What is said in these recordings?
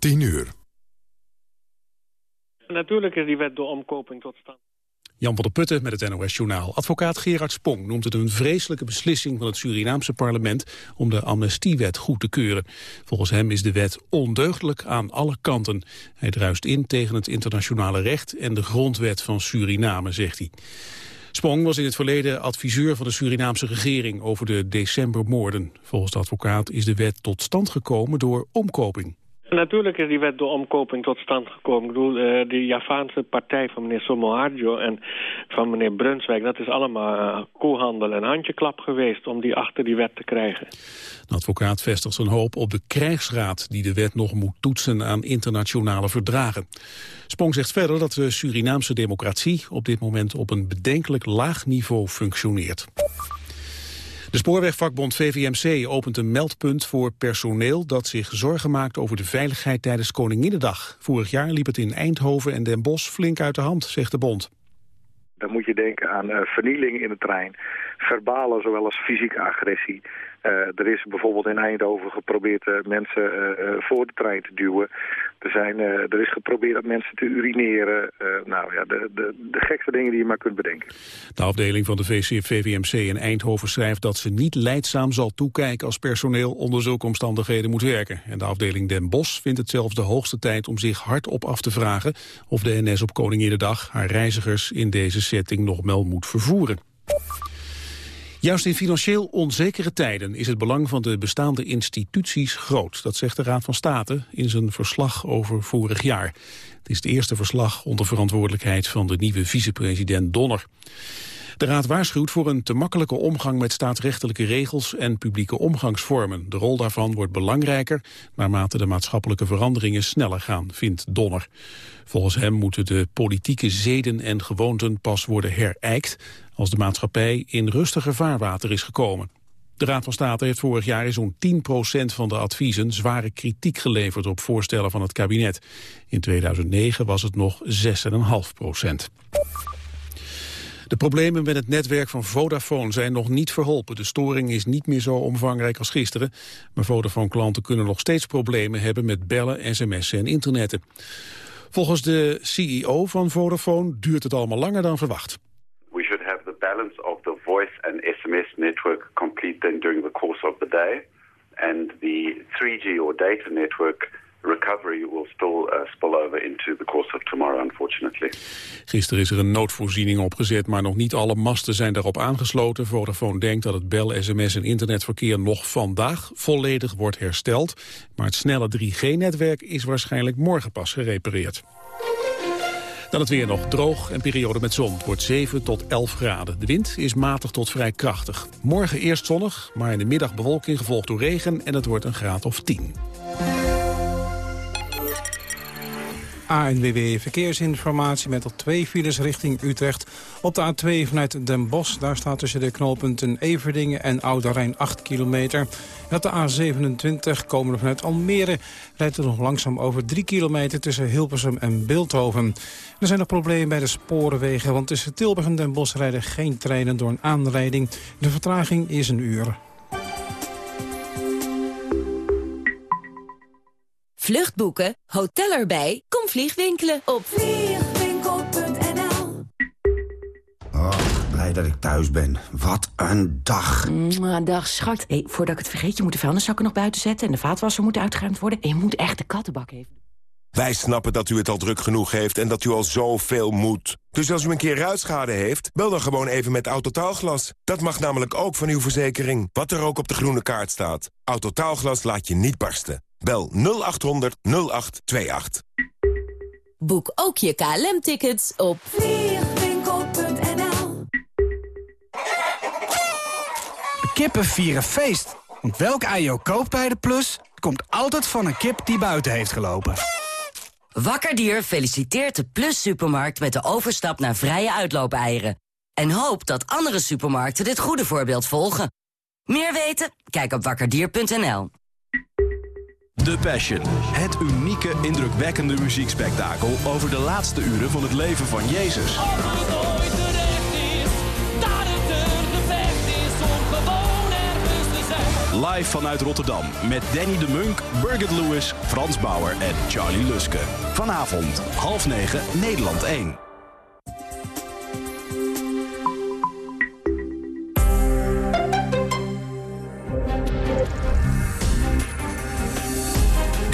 10 uur. Natuurlijk is die wet door omkoping tot stand. Jan van der Putten met het NOS-journaal. Advocaat Gerard Spong noemt het een vreselijke beslissing van het Surinaamse parlement om de amnestiewet goed te keuren. Volgens hem is de wet ondeugdelijk aan alle kanten. Hij druist in tegen het internationale recht en de grondwet van Suriname, zegt hij. Spong was in het verleden adviseur van de Surinaamse regering over de decembermoorden. Volgens de advocaat is de wet tot stand gekomen door omkoping. Natuurlijk is die wet door omkoping tot stand gekomen. Ik bedoel, uh, de Javaanse partij van meneer Somoharjo en van meneer Brunswijk... dat is allemaal uh, koehandel en handjeklap geweest om die achter die wet te krijgen. De advocaat vestigt zijn hoop op de krijgsraad... die de wet nog moet toetsen aan internationale verdragen. Spong zegt verder dat de Surinaamse democratie... op dit moment op een bedenkelijk laag niveau functioneert. De spoorwegvakbond VVMC opent een meldpunt voor personeel dat zich zorgen maakt over de veiligheid tijdens Koninginnedag. Vorig jaar liep het in Eindhoven en Den Bosch flink uit de hand, zegt de bond. Dan moet je denken aan uh, vernieling in de trein, verbale zowel als fysieke agressie. Uh, er is bijvoorbeeld in Eindhoven geprobeerd uh, mensen voor de trein te duwen. Er, zijn, er is geprobeerd dat mensen te urineren. nou ja, de, de, de gekste dingen die je maar kunt bedenken. De afdeling van de VVMC in Eindhoven schrijft dat ze niet leidzaam zal toekijken als personeel onder zulke omstandigheden moet werken. En de afdeling Den Bosch vindt het zelfs de hoogste tijd om zich hardop af te vragen of de NS op Koninginnedag haar reizigers in deze setting nog wel moet vervoeren. Juist in financieel onzekere tijden is het belang van de bestaande instituties groot. Dat zegt de Raad van State in zijn verslag over vorig jaar. Het is het eerste verslag onder verantwoordelijkheid van de nieuwe vicepresident Donner. De Raad waarschuwt voor een te makkelijke omgang met staatsrechtelijke regels en publieke omgangsvormen. De rol daarvan wordt belangrijker naarmate de maatschappelijke veranderingen sneller gaan, vindt Donner. Volgens hem moeten de politieke zeden en gewoonten pas worden herijkt als de maatschappij in rustiger vaarwater is gekomen. De Raad van State heeft vorig jaar in zo'n 10% van de adviezen zware kritiek geleverd op voorstellen van het kabinet. In 2009 was het nog 6,5 procent. De problemen met het netwerk van Vodafone zijn nog niet verholpen. De storing is niet meer zo omvangrijk als gisteren. Maar Vodafone-klanten kunnen nog steeds problemen hebben met bellen, sms'en en internetten. Volgens de CEO van Vodafone duurt het allemaal langer dan verwacht. We should have the balance of the voice and SMS network complete during the course of the day. And the 3G or data network recovery will still uh, spill over into the course of tomorrow, unfortunately. Gisteren is er een noodvoorziening opgezet, maar nog niet alle masten zijn daarop aangesloten. Vodafone denkt dat het bel, sms en internetverkeer nog vandaag volledig wordt hersteld. Maar het snelle 3G-netwerk is waarschijnlijk morgen pas gerepareerd. Dan het weer nog droog en periode met zon. Het wordt 7 tot 11 graden. De wind is matig tot vrij krachtig. Morgen eerst zonnig, maar in de middag bewolking gevolgd door regen... en het wordt een graad of 10. ANWB Verkeersinformatie met al twee files richting Utrecht. Op de A2 vanuit Den Bosch, daar staat tussen de knooppunten Everdingen en Oude Rijn 8 kilometer. En op de A27 komen vanuit Almere rijdt er nog langzaam over 3 kilometer tussen Hilversum en Beeldhoven. Er zijn nog problemen bij de sporenwegen, want tussen Tilburg en Den Bosch rijden geen treinen door een aanrijding. De vertraging is een uur. Vluchtboeken, hotel erbij, kom vliegwinkelen op vliegwinkel.nl Oh, blij dat ik thuis ben. Wat een dag. Mwah, dag, schat. Hey, voordat ik het vergeet, je moet de vuilniszakken nog buiten zetten... en de vaatwasser moet uitgeruimd worden. En je moet echt de kattenbak even... Wij snappen dat u het al druk genoeg heeft en dat u al zoveel moet. Dus als u een keer ruitschade heeft, bel dan gewoon even met Autotaalglas. Dat mag namelijk ook van uw verzekering, wat er ook op de groene kaart staat. Autotaalglas laat je niet barsten. Bel 0800 0828. Boek ook je KLM-tickets op vliegwinkel.nl Kippen vieren feest. Want welk ei je ook koopt bij de Plus... komt altijd van een kip die buiten heeft gelopen. Wakkerdier feliciteert de Plus Supermarkt met de overstap naar vrije uitloopeieren. En hoopt dat andere supermarkten dit goede voorbeeld volgen. Meer weten? Kijk op wakkerdier.nl. The Passion. Het unieke, indrukwekkende muziekspektakel over de laatste uren van het leven van Jezus. live vanuit Rotterdam. Met Danny de Munk, Birgit Lewis, Frans Bauer en Charlie Luske. Vanavond, half negen, Nederland 1.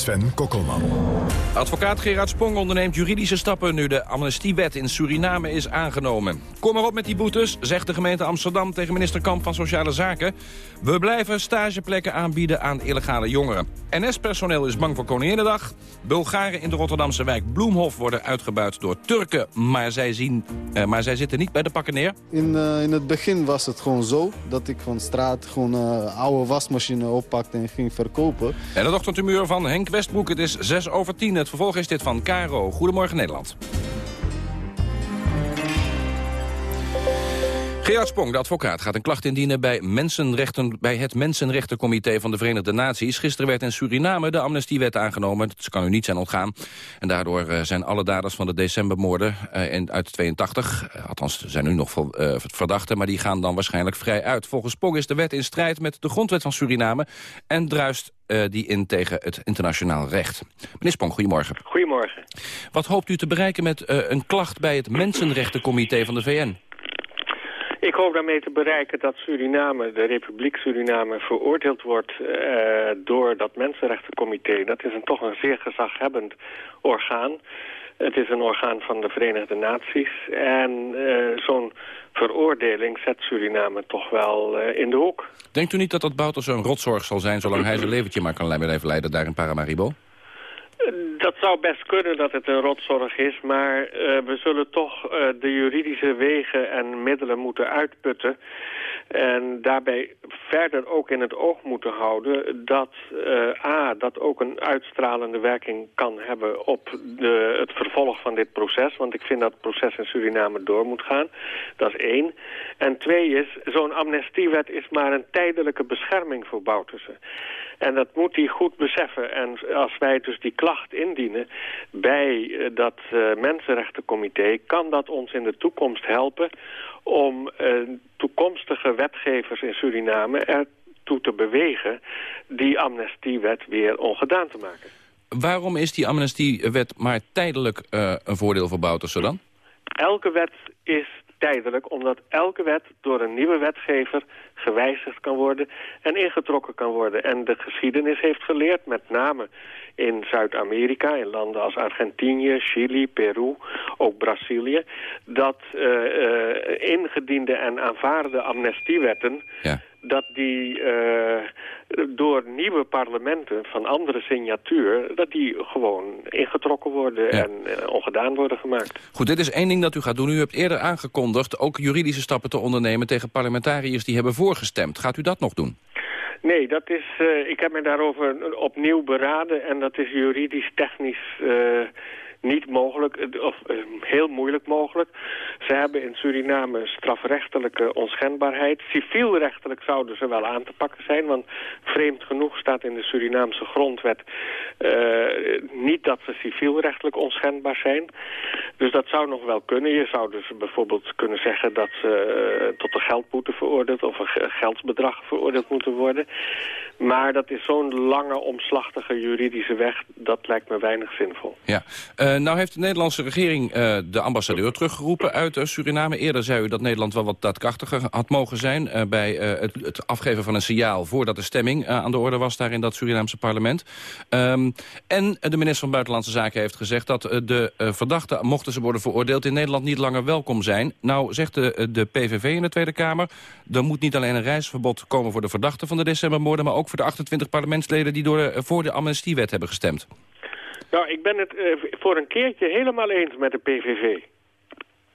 Sven Kokkelman. Advocaat Gerard Spong onderneemt juridische stappen nu de amnestiewet in Suriname is aangenomen. Kom maar op met die boetes, zegt de gemeente Amsterdam tegen minister Kamp van Sociale Zaken. We blijven stageplekken aanbieden aan illegale jongeren. NS-personeel is bang voor Koninginnedag. Bulgaren in de Rotterdamse wijk Bloemhof worden uitgebuit door Turken. Maar zij, zien, eh, maar zij zitten niet bij de pakken neer. In, uh, in het begin was het gewoon zo dat ik van straat gewoon uh, oude wasmachine oppakte en ging verkopen. En de ochtendtumeur van Henk Westbroek. Het is 6 over 10. Het vervolg is dit van Caro. Goedemorgen Nederland. Gerard Spong, de advocaat, gaat een klacht indienen bij, mensenrechten, bij het Mensenrechtencomité van de Verenigde Naties. Gisteren werd in Suriname de amnestiewet aangenomen. Dat kan u niet zijn ontgaan. En daardoor uh, zijn alle daders van de decembermoorden uh, in, uit 82, uh, althans zijn nu nog verdachten, maar die gaan dan waarschijnlijk vrij uit. Volgens Spong is de wet in strijd met de grondwet van Suriname en druist die in tegen het internationaal recht. Meneer Spong, goedemorgen. Goedemorgen. Wat hoopt u te bereiken met een klacht bij het Mensenrechtencomité van de VN? Ik hoop daarmee te bereiken dat Suriname, de Republiek Suriname, veroordeeld wordt uh, door dat Mensenrechtencomité. Dat is een, toch een zeer gezaghebbend orgaan. Het is een orgaan van de Verenigde Naties. En uh, zo'n veroordeling zet Suriname toch wel uh, in de hoek. Denkt u niet dat dat Bouters een rotzorg zal zijn... zolang hij zijn leventje maar kan blijven leiden daar in Paramaribo? Dat zou best kunnen dat het een rotzorg is, maar uh, we zullen toch uh, de juridische wegen en middelen moeten uitputten. En daarbij verder ook in het oog moeten houden dat uh, A, dat ook een uitstralende werking kan hebben op de, het vervolg van dit proces. Want ik vind dat het proces in Suriname door moet gaan. Dat is één. En twee is, zo'n amnestiewet is maar een tijdelijke bescherming voor Boutersen. En dat moet hij goed beseffen. En als wij dus die klacht indienen bij dat uh, Mensenrechtencomité... kan dat ons in de toekomst helpen om uh, toekomstige wetgevers in Suriname ertoe te bewegen... die amnestiewet weer ongedaan te maken. Waarom is die amnestiewet maar tijdelijk uh, een voordeel voor Bouterse dan? Elke wet is tijdelijk, omdat elke wet door een nieuwe wetgever gewijzigd kan worden en ingetrokken kan worden. En de geschiedenis heeft geleerd, met name in Zuid-Amerika, in landen als Argentinië, Chili, Peru, ook Brazilië, dat uh, uh, ingediende en aanvaarde amnestiewetten... Ja dat die uh, door nieuwe parlementen van andere signatuur... dat die gewoon ingetrokken worden ja. en uh, ongedaan worden gemaakt. Goed, dit is één ding dat u gaat doen. U hebt eerder aangekondigd ook juridische stappen te ondernemen... tegen parlementariërs die hebben voorgestemd. Gaat u dat nog doen? Nee, dat is, uh, ik heb me daarover opnieuw beraden... en dat is juridisch, technisch niet mogelijk, of uh, heel moeilijk mogelijk. Ze hebben in Suriname strafrechtelijke onschendbaarheid. Civielrechtelijk zouden ze wel aan te pakken zijn, want vreemd genoeg staat in de Surinaamse grondwet uh, niet dat ze civielrechtelijk onschendbaar zijn. Dus dat zou nog wel kunnen. Je zou dus bijvoorbeeld kunnen zeggen dat ze uh, tot een geldboete veroordeeld of een geldsbedrag veroordeeld moeten worden. Maar dat is zo'n lange, omslachtige juridische weg, dat lijkt me weinig zinvol. Ja. Nou heeft de Nederlandse regering uh, de ambassadeur teruggeroepen uit uh, Suriname. Eerder zei u dat Nederland wel wat daadkrachtiger had mogen zijn... Bij het, het, afgeven van een signaal voordat de stemming aan de orde was... daar in dat Surinaamse parlement. Um, en de minister van Buitenlandse Zaken heeft gezegd... dat de verdachten, mochten ze worden veroordeeld... in Nederland niet langer welkom zijn. Nou zegt de, de PVV in de Tweede Kamer... er moet niet alleen een reisverbod komen voor de verdachten van de decembermoorden... maar ook voor de 28 parlementsleden die door de, voor de amnestiewet hebben gestemd. Nou, ik ben het uh, voor een keertje helemaal eens met de PVV.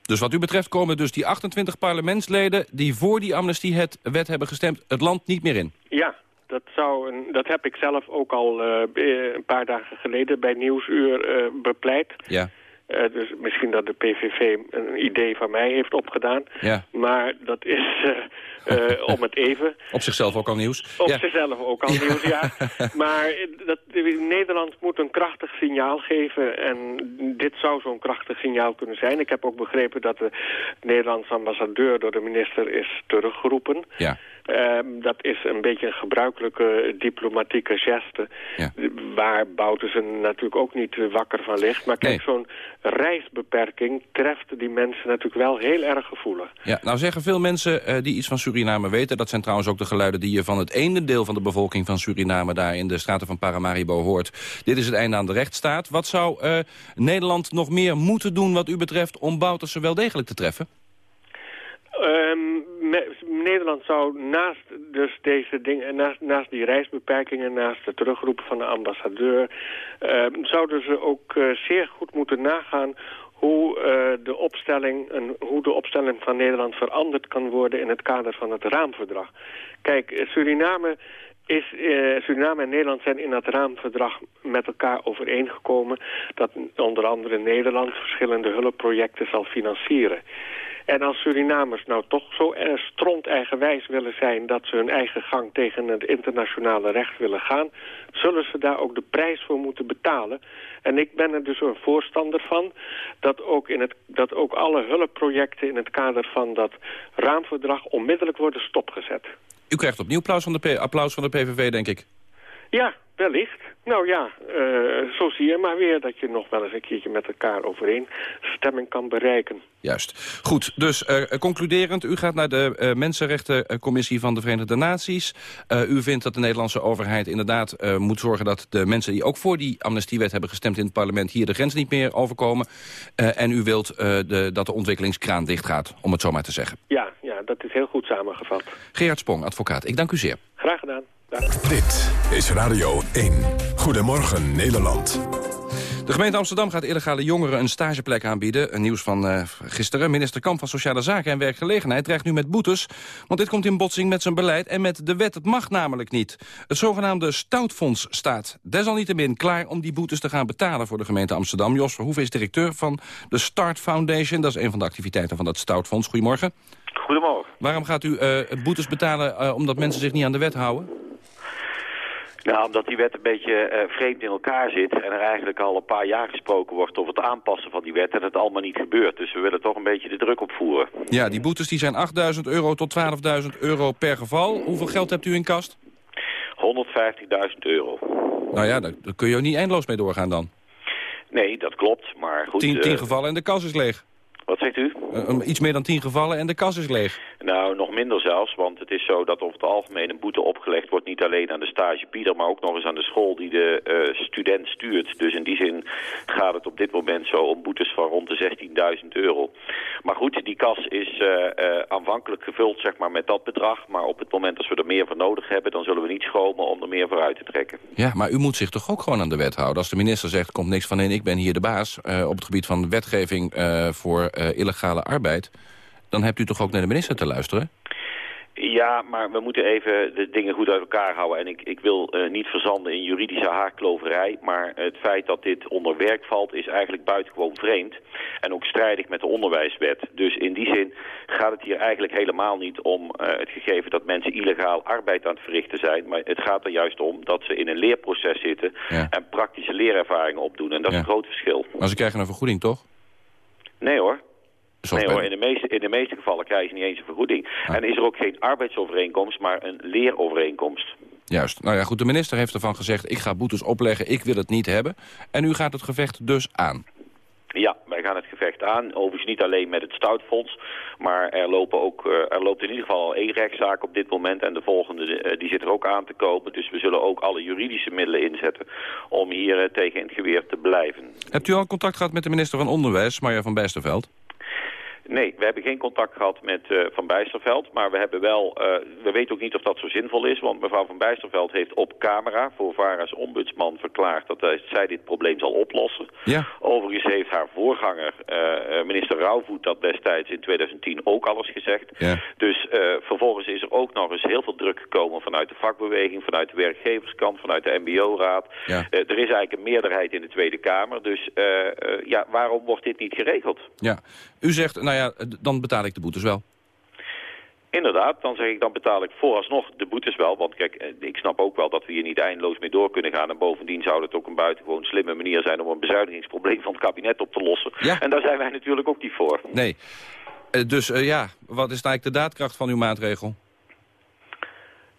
Dus wat u betreft komen dus die 28 parlementsleden... die voor die amnestiewet hebben gestemd, het land niet meer in? Ja, dat, zou een, dat heb ik zelf ook al uh, een paar dagen geleden bij Nieuwsuur uh, bepleit. Ja. Uh, dus misschien dat de PVV een idee van mij heeft opgedaan. Ja. Maar dat is uh, uh, om het even... Op zichzelf ook al nieuws. Op ja. zichzelf ook al nieuws, ja. maar dat, Nederland moet een krachtig signaal geven. En dit zou zo'n krachtig signaal kunnen zijn. Ik heb ook begrepen dat de Nederlandse ambassadeur door de minister is teruggeroepen. Ja. Um, dat is een beetje een gebruikelijke diplomatieke geste. Ja. Waar Boutersen natuurlijk ook niet wakker van ligt. Maar kijk, Nee. zo'n reisbeperking treft die mensen natuurlijk wel heel erg gevoelig. Ja, nou zeggen veel mensen eh, die iets van Suriname weten... dat zijn trouwens ook de geluiden die je van het ene deel van de bevolking van Suriname... daar in de straten van Paramaribo hoort. Dit is het einde aan de rechtsstaat. Wat zou eh, Nederland nog meer moeten doen wat u betreft... om Boutersen wel degelijk te treffen? Um, Nederland zou naast dus deze dingen, naast, naast die reisbeperkingen, naast het terugroepen van de ambassadeur, um, zouden ze ook uh, zeer goed moeten nagaan hoe, uh, de opstelling, en hoe de opstelling van Nederland veranderd kan worden in het kader van het raamverdrag. Kijk, Suriname is, Suriname en Nederland zijn in dat raamverdrag met elkaar overeengekomen dat onder andere Nederland verschillende hulpprojecten zal financieren. En als Surinamers nou toch zo uh, stront eigenwijs willen zijn... dat ze hun eigen gang tegen het internationale recht willen gaan... zullen ze daar ook de prijs voor moeten betalen. En ik ben er dus een voorstander van... dat ook, in het, dat ook alle hulpprojecten in het kader van dat raamverdrag... onmiddellijk worden stopgezet. U krijgt opnieuw applaus van de PVV, denk ik. Ja, wellicht. Nou ja, uh, zo zie je maar weer dat je nog wel eens een keertje met elkaar overeenstemming kan bereiken. Juist. Goed, dus uh, concluderend, u gaat naar de uh, Mensenrechtencommissie van de Verenigde Naties. U vindt dat de Nederlandse overheid inderdaad moet zorgen dat de mensen die ook voor die amnestiewet hebben gestemd in het parlement hier de grens niet meer overkomen. En u wilt de, dat de ontwikkelingskraan dichtgaat, om het zo maar te zeggen. Ja, ja, dat is heel goed samengevat. Gerard Spong, advocaat. Ik dank u zeer. Graag gedaan. Dag. Dit is Radio 1. Goedemorgen Nederland. De gemeente Amsterdam gaat illegale jongeren een stageplek aanbieden. Een nieuws van uh, gisteren. Minister Kamp van Sociale Zaken en Werkgelegenheid dreigt nu met boetes. Want dit komt in botsing met zijn beleid en met de wet. Het mag namelijk niet. Het zogenaamde Stoutfonds staat desalniettemin klaar om die boetes te gaan betalen voor de gemeente Amsterdam. Jos Verhoeven is directeur van de Start Foundation. Dat is een van de activiteiten van dat Stoutfonds. Goedemorgen. Goedemorgen. Waarom gaat u uh, boetes betalen uh, omdat mensen zich niet aan de wet houden? Nou, omdat die wet een beetje uh, vreemd in elkaar zit... en er eigenlijk al een paar jaar gesproken wordt over het aanpassen van die wet... en het allemaal niet gebeurt. Dus we willen toch een beetje de druk opvoeren. Ja, die boetes die zijn 8.000 euro tot 12.000 euro per geval. Hoeveel geld hebt u in kast? 150.000 euro. Nou ja, daar, daar kun je ook niet eindeloos mee doorgaan dan. Nee, dat klopt, maar goed... Tien, tien uh, gevallen en de kas is leeg. Wat zegt u? Uh, iets meer dan tien gevallen en de kas is leeg. Nou, nog minder zelfs, want het is zo dat over het algemeen een boete opgelegd wordt... niet alleen aan de stagebieder, maar ook nog eens aan de school die de uh, student stuurt. Dus in die zin gaat het op dit moment zo om boetes van rond de 16.000 euro. Maar goed, die kas is uh, aanvankelijk gevuld zeg maar, met dat bedrag. Maar op het moment dat we er meer voor nodig hebben... dan zullen we niet schromen om er meer voor uit te trekken. Ja, maar u moet zich toch ook gewoon aan de wet houden? Als de minister zegt, komt niks van in, ik ben hier de baas... op het gebied van wetgeving voor uh, illegale arbeid... dan hebt u toch ook naar de minister te luisteren? Ja, maar we moeten even de dingen goed uit elkaar houden. En ik, ik wil uh, niet verzanden in juridische haarkloverij. Maar het feit dat dit onder werk valt is eigenlijk buitengewoon vreemd. En ook strijdig met de onderwijswet. Dus in die zin gaat het hier eigenlijk helemaal niet om uh, het gegeven dat mensen illegaal arbeid aan het verrichten zijn. Maar het gaat er juist om dat ze in een leerproces zitten ja. en praktische leerervaringen opdoen. En dat is een groot verschil. Maar ze krijgen een vergoeding, toch? Nee hoor. Nee hoor, in de, meeste, in de meeste gevallen krijgen ze niet eens een vergoeding. En is er ook geen arbeidsovereenkomst, maar een leerovereenkomst. Juist. Nou ja, goed, de minister heeft ervan gezegd... ik ga boetes opleggen, ik wil het niet hebben. En u gaat het gevecht dus aan. Ja, wij gaan het gevecht aan. Overigens niet alleen met het Stoutfonds, maar er, lopen ook, eh, er loopt in ieder geval al één rechtszaak op dit moment. En de volgende eh, die zit er ook aan te komen. Dus we zullen ook alle juridische middelen inzetten om hier eh, tegen in het geweer te blijven. Hebt u al contact gehad met de minister van Onderwijs, Marja van Bijsterveld? Nee, we hebben geen contact gehad met uh, Van Bijsterveld. Maar we hebben wel, uh, we weten ook niet of dat zo zinvol is. Want mevrouw Van Bijsterveld heeft op camera voor VARA's ombudsman verklaard dat uh, zij dit probleem zal oplossen. Ja. Overigens heeft haar voorganger, minister Rauwvoet, dat destijds in 2010 ook alles gezegd. Ja. Dus vervolgens is er ook nog eens heel veel druk gekomen vanuit de vakbeweging, vanuit de werkgeverskant, vanuit de mbo-raad. Ja. er is eigenlijk een meerderheid in de Tweede Kamer. Dus ja, waarom wordt dit niet geregeld? Ja, u zegt, nou ja, dan betaal ik de boetes wel. Inderdaad, dan zeg ik dan betaal ik vooralsnog de boetes wel. Want kijk, eh, ik snap ook wel dat we hier niet eindeloos mee door kunnen gaan. En bovendien zou het ook een buitengewoon slimme manier zijn om een bezuinigingsprobleem van het kabinet op te lossen. Ja. En daar zijn wij natuurlijk ook niet voor. Nee. Uh, dus uh, ja, wat is eigenlijk de daadkracht van uw maatregel?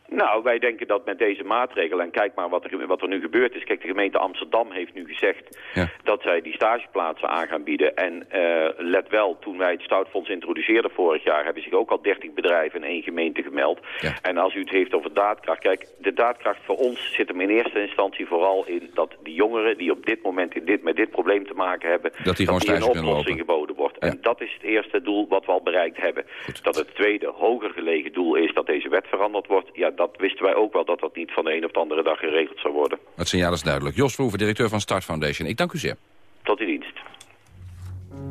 Nou, wij denken dat met deze maatregelen, en kijk maar wat er, wat er nu gebeurd is. Kijk, de gemeente Amsterdam heeft nu gezegd ja. dat zij die stageplaatsen aan gaan bieden. En uh, let wel, toen wij het Stoutfonds introduceerden vorig jaar, hebben zich ook al 30 bedrijven in één gemeente gemeld. Ja. En als u het heeft over daadkracht, kijk, de daadkracht voor ons zit hem in eerste instantie vooral in dat die jongeren die op dit moment in dit, met dit probleem te maken hebben, dat die, dat een oplossing geboden wordt. Ja. En dat is het eerste doel wat we al bereikt hebben. Goed. Dat het tweede, hoger gelegen doel is dat deze wet veranderd wordt. Ja, dat wisten wij ook wel dat dat niet van de een op de andere dag geregeld zou worden. Het signaal is duidelijk. Jos Verhoeven, directeur van Start Foundation. Ik dank u zeer. Tot uw dienst.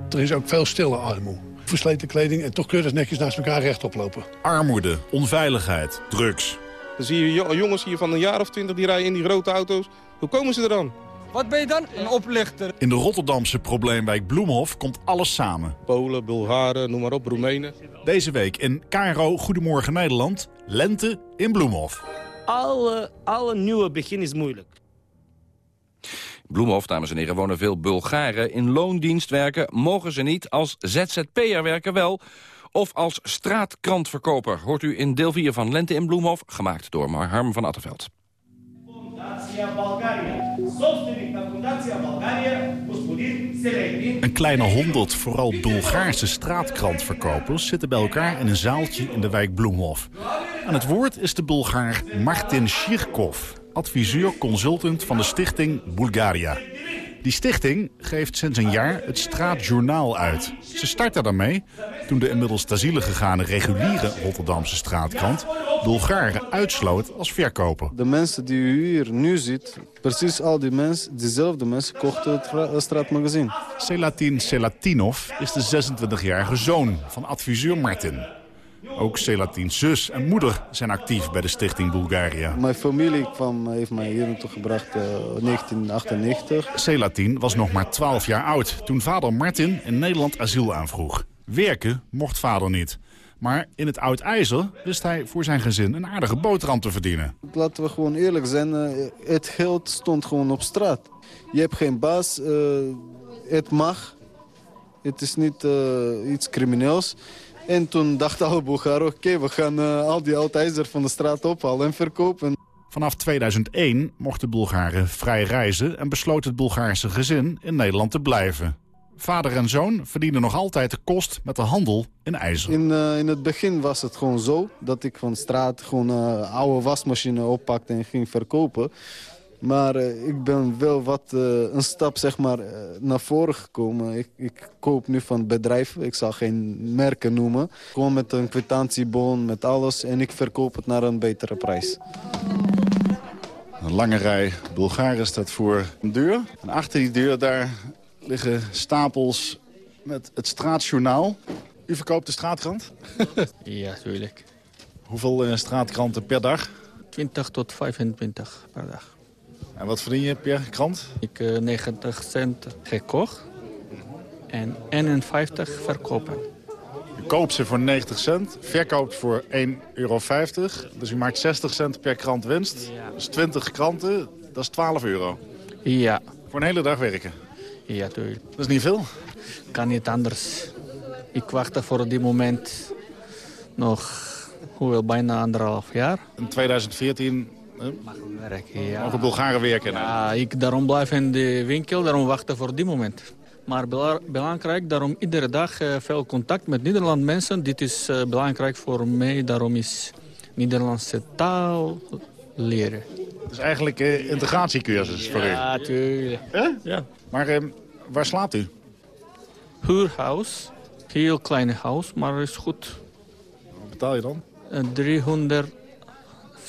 Er is ook veel stille armoede. Versleten kleding en toch keurig netjes naast elkaar rechtop lopen. Armoede, onveiligheid, drugs. Dan zie je jongens hier van een jaar of twintig die rijden in die grote auto's. Hoe komen ze er dan? Wat ben je dan? Een oplichter. In de Rotterdamse probleemwijk Bloemhof komt alles samen. Polen, Bulgaren, noem maar op, Roemenen. Deze week in KRO Goedemorgen Nederland, lente in Bloemhof. Alle, alle nieuwe begin is moeilijk. Bloemhof, dames en heren, wonen veel Bulgaren. In loondienst werken mogen ze niet, als ZZP'er werken wel... of als straatkrantverkoper. Hoort u in deel 4 van Lente in Bloemhof, gemaakt door Harm van Attenveld. Een kleine honderd, vooral Bulgaarse straatkrantverkopers... zitten bij elkaar in een zaaltje in de wijk Bloemhof. Aan het woord is de Bulgaar Martin Shirkov... adviseur-consultant van de stichting Bulgaria. Die stichting geeft sinds een jaar het straatjournaal uit. Ze startte daarmee toen de inmiddels ter ziele reguliere Rotterdamse straatkrant Bulgaren uitsloot als verkoper. De mensen die u hier nu ziet, precies al die mensen, diezelfde mensen kochten het straatmagazine. Selatin Selatinov is de 26-jarige zoon van adviseur Martin. Ook Selatins zus en moeder zijn actief bij de stichting Bulgaria. Mijn familie kwam, heeft mij hier naartoe gebracht in uh, 1998. Selatin was nog maar 12 jaar oud toen vader Martin in Nederland asiel aanvroeg. Werken mocht vader niet. Maar in het oud ijzer wist hij voor zijn gezin een aardige boterham te verdienen. Laten we gewoon eerlijk zijn, uh, het geld stond gewoon op straat. Je hebt geen baas, uh, het mag. Het is niet uh, iets crimineels. En toen dachten alle Bulgaren, oké, okay, we gaan uh, al die oud ijzer van de straat ophalen en verkopen. Vanaf 2001 mochten Bulgaren vrij reizen en besloot het Bulgaarse gezin in Nederland te blijven. Vader en zoon verdienen nog altijd de kost met de handel in ijzer. In, uh, in het begin was het gewoon zo dat ik van straat gewoon uh, oude wasmachine oppakte en ging verkopen. Maar uh, ik ben wel wat uh, een stap zeg maar, uh, naar voren gekomen. Ik, ik, koop nu van bedrijven, ik zal geen merken noemen. Gewoon met een kwitantiebon, met alles. En ik verkoop het naar een betere prijs. Een lange rij Bulgaren staat voor een deur. En achter die deur daar liggen stapels met het straatjournaal. U verkoopt de straatkrant? ja, tuurlijk. Hoeveel straatkranten per dag? 20 tot 25 per dag. En wat verdien je per krant? Ik uh, 90 cent gekocht en 51 verkopen. U koopt ze voor 90 cent, verkoopt voor 1,50 euro. Dus u maakt 60 cent per krant winst. Ja. Dus 20 kranten, dat is 12 euro. Ja. Voor een hele dag werken? Ja, tuurlijk. Dat is niet veel? Kan niet anders. Ik wachtte voor die moment nog hoewel, bijna anderhalf jaar. In 2014 Mogen werken, ja. Mogen Bulgaren werken? Ja, ik daarom blijf in de winkel, daarom wachten voor die moment. Maar belangrijk, daarom iedere dag uh, veel contact met Nederland mensen. Dit is uh, belangrijk voor mij, daarom is Nederlandse taal leren. Het is eigenlijk uh, integratiecursus voor u? Ja, tuurlijk. Huh? Ja. Maar waar slaapt u? Huurhuis. Heel kleine huis, maar is goed. Wat betaal je dan? Uh,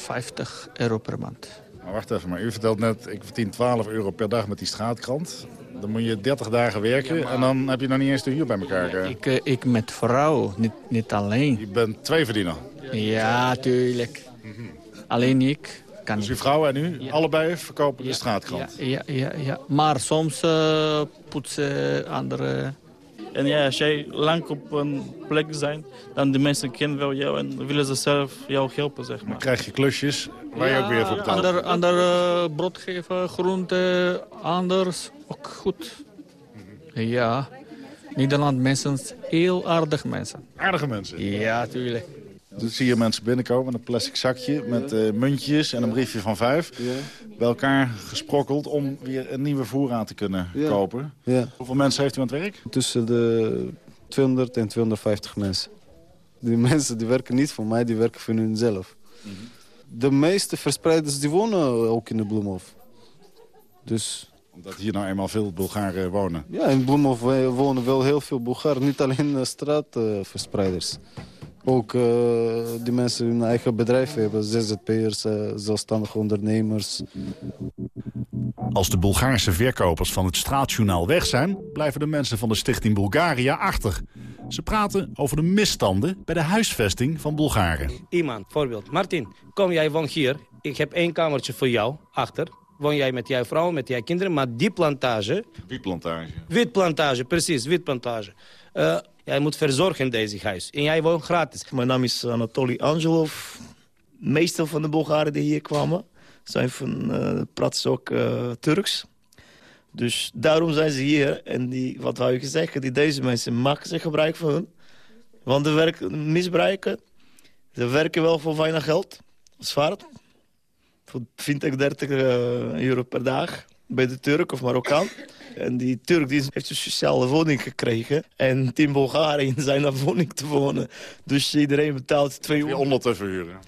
350 euro per maand. Maar wacht even, maar u vertelt net, ik verdien 12 euro per dag met die straatkrant. Dan moet je 30 dagen werken en dan heb je nog niet eens de huur bij elkaar. Ja, ik, uh, ik met vrouw, niet, niet alleen. Je bent tweeverdiener? Ja, tuurlijk. Mm -hmm. Alleen ik. Kan dus uw vrouw en u, ja. allebei verkopen de straatkrant? Ja, ja, ja, ja. maar soms uh, poetsen andere... En ja, als jij lang op een plek zijn, dan de mensen kennen wel jou en willen ze zelf jou helpen, zeg maar. Dan krijg je klusjes waar je ook weer voor betaalt. Ander, ander uh, brood geven, groente, anders, ook goed. Ja, Nederland mensen, heel aardig mensen. Aardige mensen? Ja, tuurlijk. Dus zie je mensen binnenkomen met een plastic zakje met uh, muntjes en een briefje van vijf. Ja. Bij elkaar gesprokkeld om weer een nieuwe voorraad te kunnen ja. kopen. Ja. Hoeveel mensen heeft u aan het werk? Tussen de 200 en 250 mensen. Die mensen die werken niet voor mij, die werken voor hunzelf. Mm -hmm. De meeste verspreiders die wonen ook in de Bloemhof. Dus omdat hier nou eenmaal veel Bulgaren wonen. Ja, in Bloemhof wonen wel heel veel Bulgaren. Niet alleen straatverspreiders. Ook uh, die mensen hun eigen bedrijf hebben. ZZP'ers, uh, zelfstandige ondernemers. Als de Bulgaarse verkopers van het straatjournaal weg zijn... blijven de mensen van de stichting Bulgaria achter. Ze praten over de misstanden bij de huisvesting van Bulgaren. Iemand, voorbeeld. Martin, kom jij woont hier. Ik heb één kamertje voor jou, achter. Woon jij met jouw vrouw, met jouw kinderen. Maar die plantage... Wietplantage. Wietplantage, precies, wietplantage. Uh, Jij moet verzorgen deze huis. En jij woont gratis. Mijn naam is Anatoly Angelov. Meestal van de Bulgaren die hier kwamen... zijn van, uh, praten ook uh, Turks. Dus daarom zijn ze hier. En die, wat wou ik zeggen, die deze mensen maken zich gebruik van hun. Want de werk, misbruiken, ze werken wel voor weinig geld. Zwart. Voor 20, 30 uh, euro per dag. Bij de Turk of Marokkaan. En die Turk die heeft een sociale woning gekregen. En tien Bulgaren in zijn woning te wonen. Dus iedereen betaalt 200... Om te verhuren.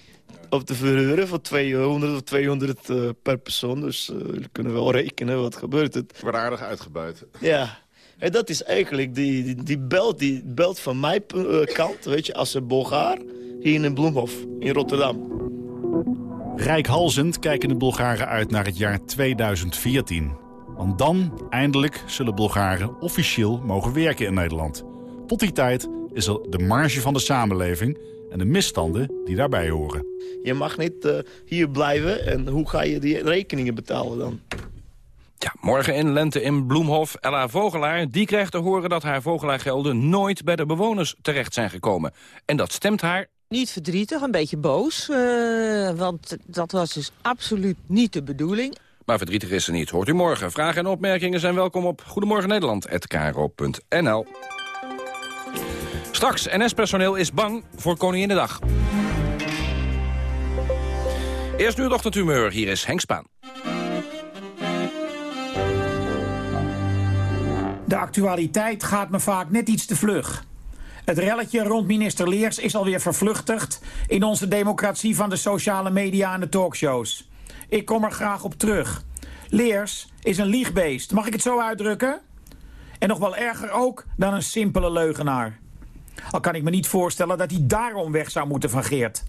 Op te verhuren voor 200 of 200 uh, per persoon. Dus uh, jullie kunnen wel rekenen wat gebeurt het. Wordt aardig uitgebuit. Ja. En dat is eigenlijk die, die, die belt, die belt van mijn uh, kant, weet je, als een Bulgaar hier in Bloemhof in Rotterdam. Rijkhalzend kijken de Bulgaren uit naar het jaar 2014. Want dan, eindelijk, zullen Bulgaren officieel mogen werken in Nederland. Tot die tijd is er de marge van de samenleving en de misstanden die daarbij horen. Je mag niet uh, hier blijven en hoe ga je die rekeningen betalen dan? Ja, morgen in Lente in Bloemhof. Ella Vogelaar die krijgt te horen dat haar vogelaargelden nooit bij de bewoners terecht zijn gekomen. En dat stemt haar niet verdrietig, een beetje boos. Uh, want dat was dus absoluut niet de bedoeling. Maar verdrietig is ze niet. Hoort u morgen. Vragen en opmerkingen zijn welkom op Goedemorgen Nederland@kro.nl. Straks, NS-personeel is bang voor Koninginnedag. Eerst nu het ochtendhumeur. Hier is Henk Spaan. De actualiteit gaat me vaak net iets te vlug. Het relletje rond minister Leers is alweer vervluchtigd... in onze democratie van de sociale media en de talkshows. Ik kom er graag op terug. Leers is een liegbeest, mag ik het zo uitdrukken? En nog wel erger ook dan een simpele leugenaar. Al kan ik me niet voorstellen dat hij daarom weg zou moeten van Geert.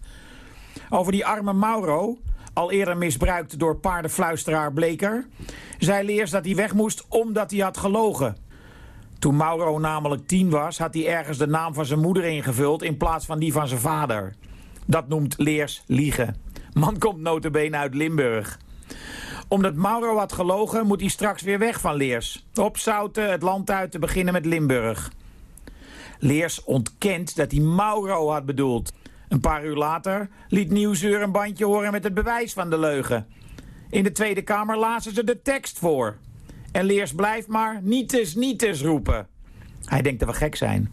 Over die arme Mauro, al eerder misbruikt door paardenfluisteraar Bleker... zei Leers dat hij weg moest omdat hij had gelogen... Toen Mauro namelijk tien was, had hij ergens de naam van zijn moeder ingevuld... in plaats van die van zijn vader. Dat noemt Leers liegen. Man komt notabene uit Limburg. Omdat Mauro had gelogen, moet hij straks weer weg van Leers. Opzouten, het land uit te beginnen met Limburg. Leers ontkent dat hij Mauro had bedoeld. Een paar uur later liet Nieuwsuur een bandje horen met het bewijs van de leugen. In de Tweede Kamer lazen ze de tekst voor... En Leers blijft maar nietes, nietes roepen. Hij denkt dat we gek zijn.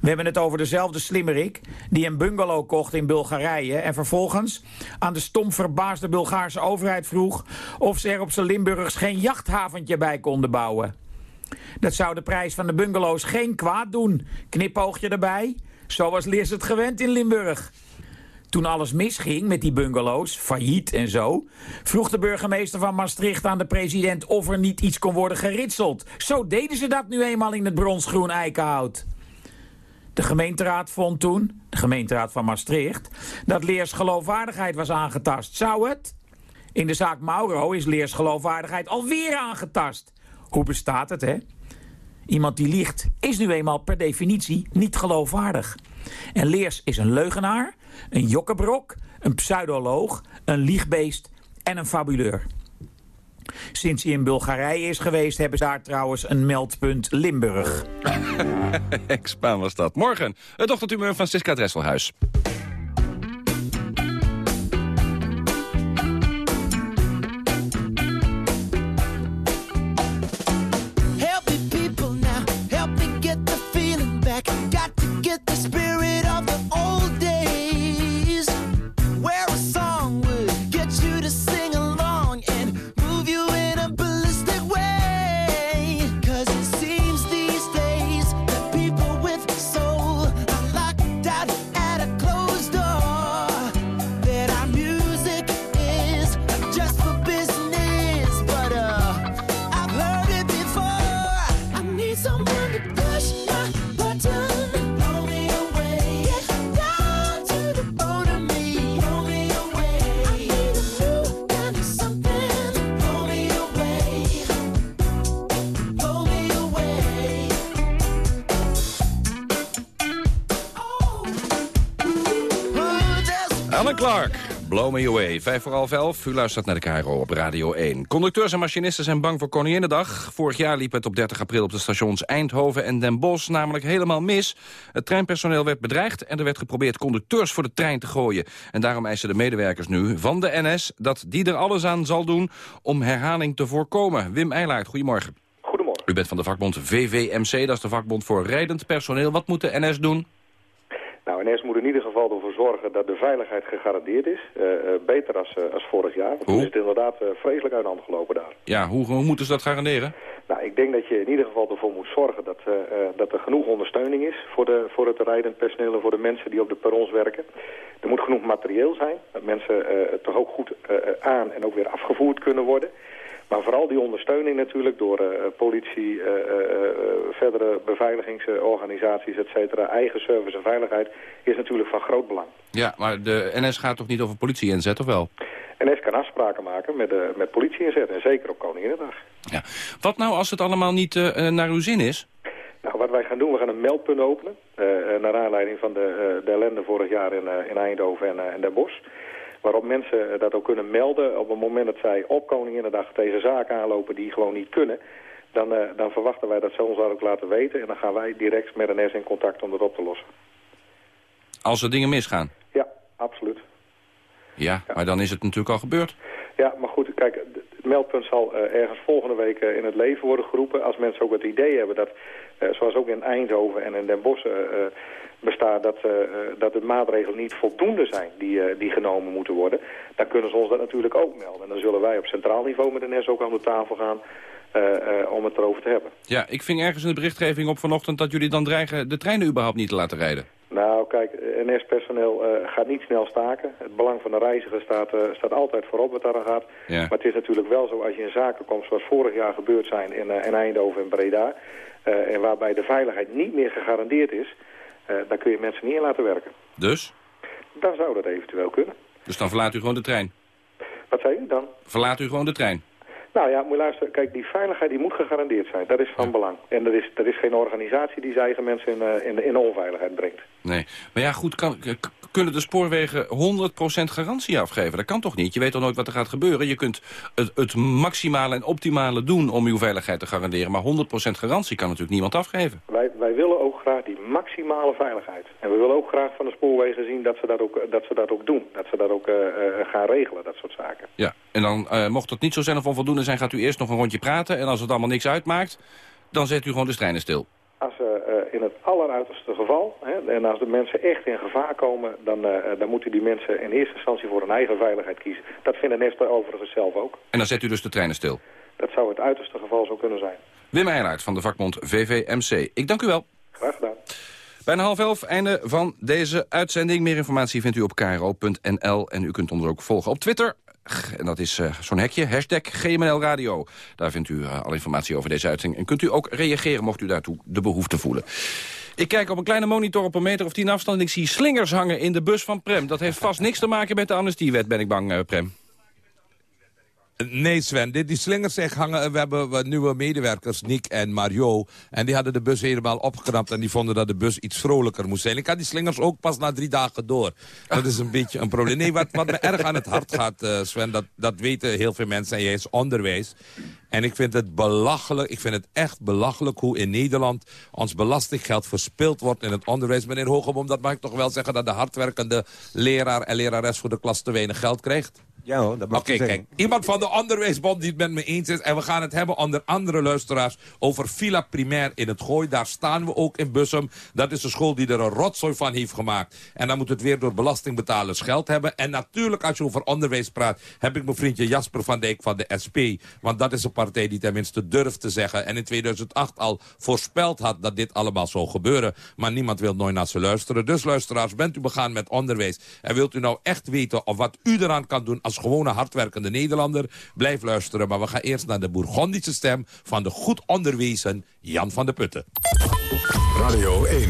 We hebben het over dezelfde slimmerik die een bungalow kocht in Bulgarije... en vervolgens aan de stom verbaasde Bulgaarse overheid vroeg... of ze er op zijn Limburgs geen jachthaventje bij konden bouwen. Dat zou de prijs van de bungalows geen kwaad doen. Knipoogje erbij. Zo was Leers het gewend in Limburg. Toen alles misging met die bungalows, failliet en zo... vroeg de burgemeester van Maastricht aan de president... of er niet iets kon worden geritseld. Zo deden ze dat nu eenmaal in het bronsgroen eikenhout. De gemeenteraad vond toen, de gemeenteraad van Maastricht... dat Leers geloofwaardigheid was aangetast. Zou het? In de zaak Mauro is Leers geloofwaardigheid alweer aangetast. Hoe bestaat het, hè? Iemand die liegt is nu eenmaal per definitie niet geloofwaardig. En Leers is een leugenaar, een jokkebrok, een pseudoloog, een liegbeest en een fabuleur. Sinds hij in Bulgarije is geweest, hebben ze daar trouwens een meldpunt Limburg. Ex-Spaan was dat. Morgen het ochtendhumeur van Siska Dresselhuis. 5 voor half U luistert naar de Cairo op Radio 1. Conducteurs en machinisten zijn bang voor Koninginnedag. Vorig jaar liep het op 30 april op de stations Eindhoven en Den Bosch namelijk helemaal mis. Het treinpersoneel werd bedreigd en er werd geprobeerd conducteurs voor de trein te gooien. En daarom eisen de medewerkers nu van de NS dat die er alles aan zal doen om herhaling te voorkomen. Wim Eilaert, goedemorgen. Goedemorgen. U bent van de vakbond VVMC, dat is de vakbond voor rijdend personeel. Wat moet de NS doen? Nou, NS moet in ieder geval ervoor zorgen dat de veiligheid gegarandeerd is. Eh, eh, beter als, eh, als vorig jaar. Want toen is het inderdaad vreselijk uit de hand gelopen daar. Ja, hoe, hoe moeten ze dat garanderen? Nou, ik denk dat je in ieder geval ervoor moet zorgen dat, dat er genoeg ondersteuning is voor, de, voor het rijdend personeel en voor de mensen die op de perrons werken. Er moet genoeg materieel zijn, dat mensen toch ook goed aan en ook weer afgevoerd kunnen worden. Maar vooral die ondersteuning natuurlijk door eh, politie, eh, eh, eh, verdere beveiligingsorganisaties, et cetera, eigen service en veiligheid, is natuurlijk van groot belang. Ja, maar de NS gaat toch niet over politie inzet, of wel? NS kan afspraken maken met, de met politie inzetten, en zeker op Koninginnedag. Ja. Wat nou als het allemaal niet naar uw zin is? Nou, wat wij gaan doen, we gaan een meldpunt openen. naar aanleiding van de, de ellende vorig jaar in, in Eindhoven en, en Den Bosch. Waarop mensen dat ook kunnen melden op het moment dat zij op Koninginnedag tegen zaken aanlopen die gewoon niet kunnen. Dan, eh, dan verwachten wij dat ze ons dat ook laten weten. En dan gaan wij direct met NS in contact om dat op te lossen. Als er dingen misgaan? Ja, absoluut. Ja, maar dan is het natuurlijk al gebeurd. Ja, maar goed, kijk, het meldpunt zal eh, ergens volgende week eh, in het leven worden geroepen. Als mensen ook het idee hebben dat, zoals ook in Eindhoven en in Den Bosch eh, eh, bestaat, dat, eh, eh, dat de maatregelen niet voldoende zijn die, eh, die genomen moeten worden, dan kunnen ze ons dat natuurlijk ook melden. En dan zullen wij op centraal niveau met de NS ook aan de tafel gaan eh, eh, om het erover te hebben. Ja, ik ving ergens in de berichtgeving op vanochtend... dat jullie dan dreigen de treinen überhaupt niet te laten rijden. Nou, kijk, NS-personeel eh, gaat niet snel staken. Het belang van de reiziger staat, eh, staat altijd voorop wat daar aan gaat. Ja. Maar het is natuurlijk wel zo als je in zaken komt zoals vorig jaar gebeurd zijn in, eh, in Eindhoven en Breda... en waarbij de veiligheid niet meer gegarandeerd is... dan kun je mensen niet in laten werken. Dus? Dan zou dat eventueel kunnen. Dus dan verlaat u gewoon de trein. Wat zei u dan? Verlaat u gewoon de trein. Nou ja, moet je luisteren. Kijk, die veiligheid die moet gegarandeerd zijn. Dat is van belang. En er is, er is geen organisatie die zijn eigen mensen in, eh, in, in onveiligheid brengt. Nee. Maar ja, goed, kan, kunnen de spoorwegen 100% garantie afgeven? Dat kan toch niet? Je weet toch nooit wat er gaat gebeuren? Je kunt het, het maximale en optimale doen om uw veiligheid te garanderen. Maar 100% garantie kan natuurlijk niemand afgeven. Wij, wij willen ook graag die maximale veiligheid. En we willen ook graag van de spoorwegen zien dat ze dat ook, dat ze dat ook doen. Dat ze dat ook eh, eh, gaan regelen, dat soort zaken. Ja, en dan mocht het niet zo zijn of onvoldoende zijn... gaat u eerst nog een rondje praten. En als het allemaal niks uitmaakt, dan zet u gewoon de treinen stil. Als uh, in het alleruiterste geval, hè, en als de mensen echt in gevaar komen... Dan, uh, dan moeten die mensen in eerste instantie voor hun eigen veiligheid kiezen. Dat vinden Nesta overigens zelf ook. En dan zet u dus de treinen stil. Dat zou het uiterste geval zo kunnen zijn. Wim Eijlaert van de vakbond VVMC. Ik dank u wel. Graag gedaan. Bijna half elf, einde van deze uitzending. Meer informatie vindt u op kro.nl. En u kunt ons ook volgen op Twitter. En dat is uh, zo'n hekje, hashtag GMNL Radio. Daar vindt u uh, alle informatie over deze uitzending. En kunt u ook reageren mocht u daartoe de behoefte voelen. Ik kijk op een kleine monitor op een meter of tien afstand... en ik zie slingers hangen in de bus van Prem. Dat heeft vast niks te maken met de amnestiewet, ben ik bang, uh, Prem. Nee, Sven. Die slingers zich hangen. We hebben nieuwe medewerkers, Nick en Mario. En die hadden de bus helemaal opgeknapt. En die vonden dat de bus iets vrolijker moest zijn. Ik had die slingers ook pas na drie dagen door. Dat is een beetje een probleem. Nee, wat, wat me erg aan het hart gaat, uh, Sven... Dat, dat weten heel veel mensen. En jij is onderwijs. En ik vind het belachelijk, ik vind het echt belachelijk... hoe in Nederland ons belastinggeld verspild wordt in het onderwijs. Meneer Hogeboom, dat mag ik toch wel zeggen... dat de hardwerkende leraar en lerares voor de klas te weinig geld krijgt? Ja hoor, dat mag Oké, kijk. Iemand van de onderwijsbond die het met me eens is. En we gaan het hebben onder andere luisteraars over Villa Primair in het Gooi. Daar staan we ook in Bussum. Dat is de school die er een rotzooi van heeft gemaakt. En dan moet het weer door belastingbetalers geld hebben. En natuurlijk als je over onderwijs praat... heb ik mijn vriendje Jasper van Dijk van de SP. Want dat is een partij die tenminste durft te zeggen... en in 2008 al voorspeld had dat dit allemaal zou gebeuren. Maar niemand wil nooit naar ze luisteren. Dus luisteraars, bent u begaan met onderwijs... en wilt u nou echt weten of wat u eraan kan doen... als gewone hardwerkende Nederlander. Blijf luisteren, maar we gaan eerst naar de Bourgondische stem... van de goed onderwezen Jan van de Putten. Radio 1,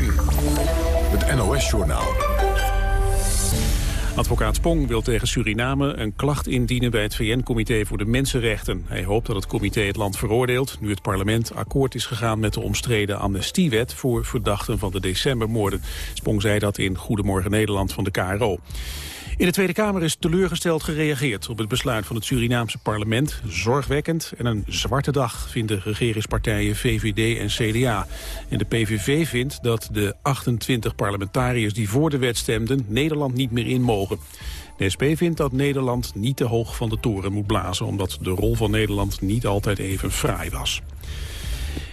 het NOS-journaal. Advocaat Spong wil tegen Suriname een klacht indienen bij het VN-comité voor de Mensenrechten. Hij hoopt dat het comité het land veroordeelt, nu het parlement akkoord is gegaan met de omstreden amnestiewet voor verdachten van de decembermoorden. Spong zei dat in Goedemorgen Nederland van de KRO. In de Tweede Kamer is teleurgesteld gereageerd op het besluit van het Surinaamse parlement. Zorgwekkend en een zwarte dag vinden regeringspartijen VVD en CDA. En de PVV vindt dat de 28 parlementariërs die voor de wet stemden Nederland niet meer in mogen. De SP vindt dat Nederland niet te hoog van de toren moet blazen... omdat de rol van Nederland niet altijd even fraai was.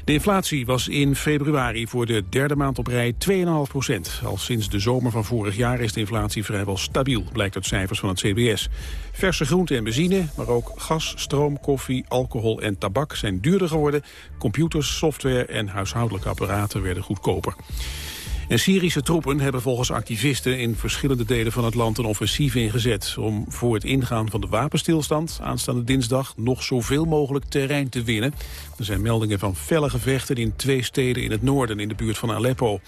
De inflatie was in februari voor de derde maand op rij 2,5 procent. Al sinds de zomer van vorig jaar is de inflatie vrijwel stabiel, blijkt uit cijfers van het CBS. Verse groenten en benzine, maar ook gas, stroom, koffie, alcohol en tabak zijn duurder geworden. Computers, software en huishoudelijke apparaten werden goedkoper. Syrische troepen hebben volgens activisten in verschillende delen van het land een offensief ingezet om voor het ingaan van de wapenstilstand aanstaande dinsdag nog zoveel mogelijk terrein te winnen. Er zijn meldingen van felle gevechten in twee steden in het noorden in de buurt van Aleppo.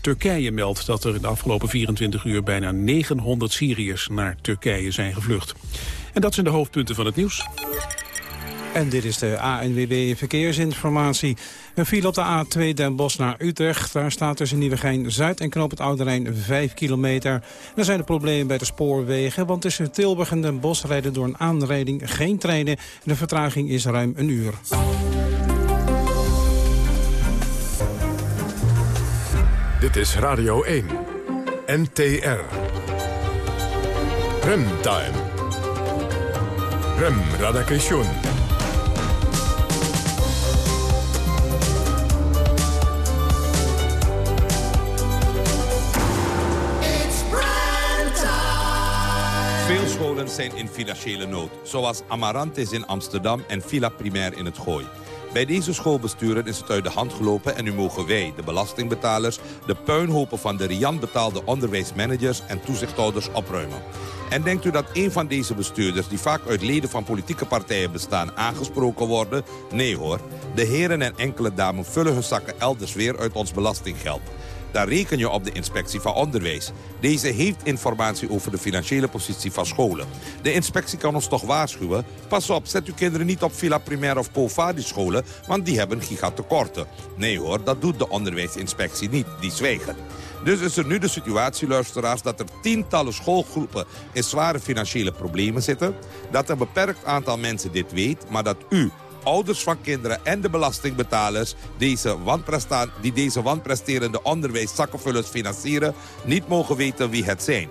Turkije meldt dat er in de afgelopen 24 uur bijna 900 Syriërs naar Turkije zijn gevlucht. En dat zijn de hoofdpunten van het nieuws. En dit is de ANWB Verkeersinformatie. Een file op de A2 Den Bosch naar Utrecht. Daar staat tussen Nieuwegein-Zuid en Knoop het Oude Rijn 5 kilometer. Er zijn er problemen bij de spoorwegen, want tussen Tilburg en Den Bosch rijden door een aanrijding geen treinen. De vertraging is ruim een uur. Dit is Radio 1, NTR. Remtime. Rem Radakation. Zijn in financiële nood, zoals Amarantis in Amsterdam en Villa Primair in het Gooi. Bij deze schoolbesturen is het uit de hand gelopen en nu mogen wij, de belastingbetalers, de puinhopen van de Rian betaalde onderwijsmanagers en toezichthouders opruimen. En denkt u dat een van deze bestuurders, die vaak uit leden van politieke partijen bestaan, aangesproken worden? Nee hoor. De heren en enkele dames vullen hun zakken elders weer uit ons belastinggeld. Daar reken je op de inspectie van onderwijs. Deze heeft informatie over de financiële positie van scholen. De inspectie kan ons toch waarschuwen? Pas op, zet uw kinderen niet op Villa Primair of Povadi scholen, want die hebben gigatekorten. Nee hoor, dat doet de onderwijsinspectie niet, die zwijgen. Dus is er nu de situatie, luisteraars, dat er tientallen schoolgroepen in zware financiële problemen zitten. Dat een beperkt aantal mensen dit weet, maar dat u ouders van kinderen en de belastingbetalers... Deze die deze wanpresterende onderwijszakkenvullers financieren... niet mogen weten wie het zijn.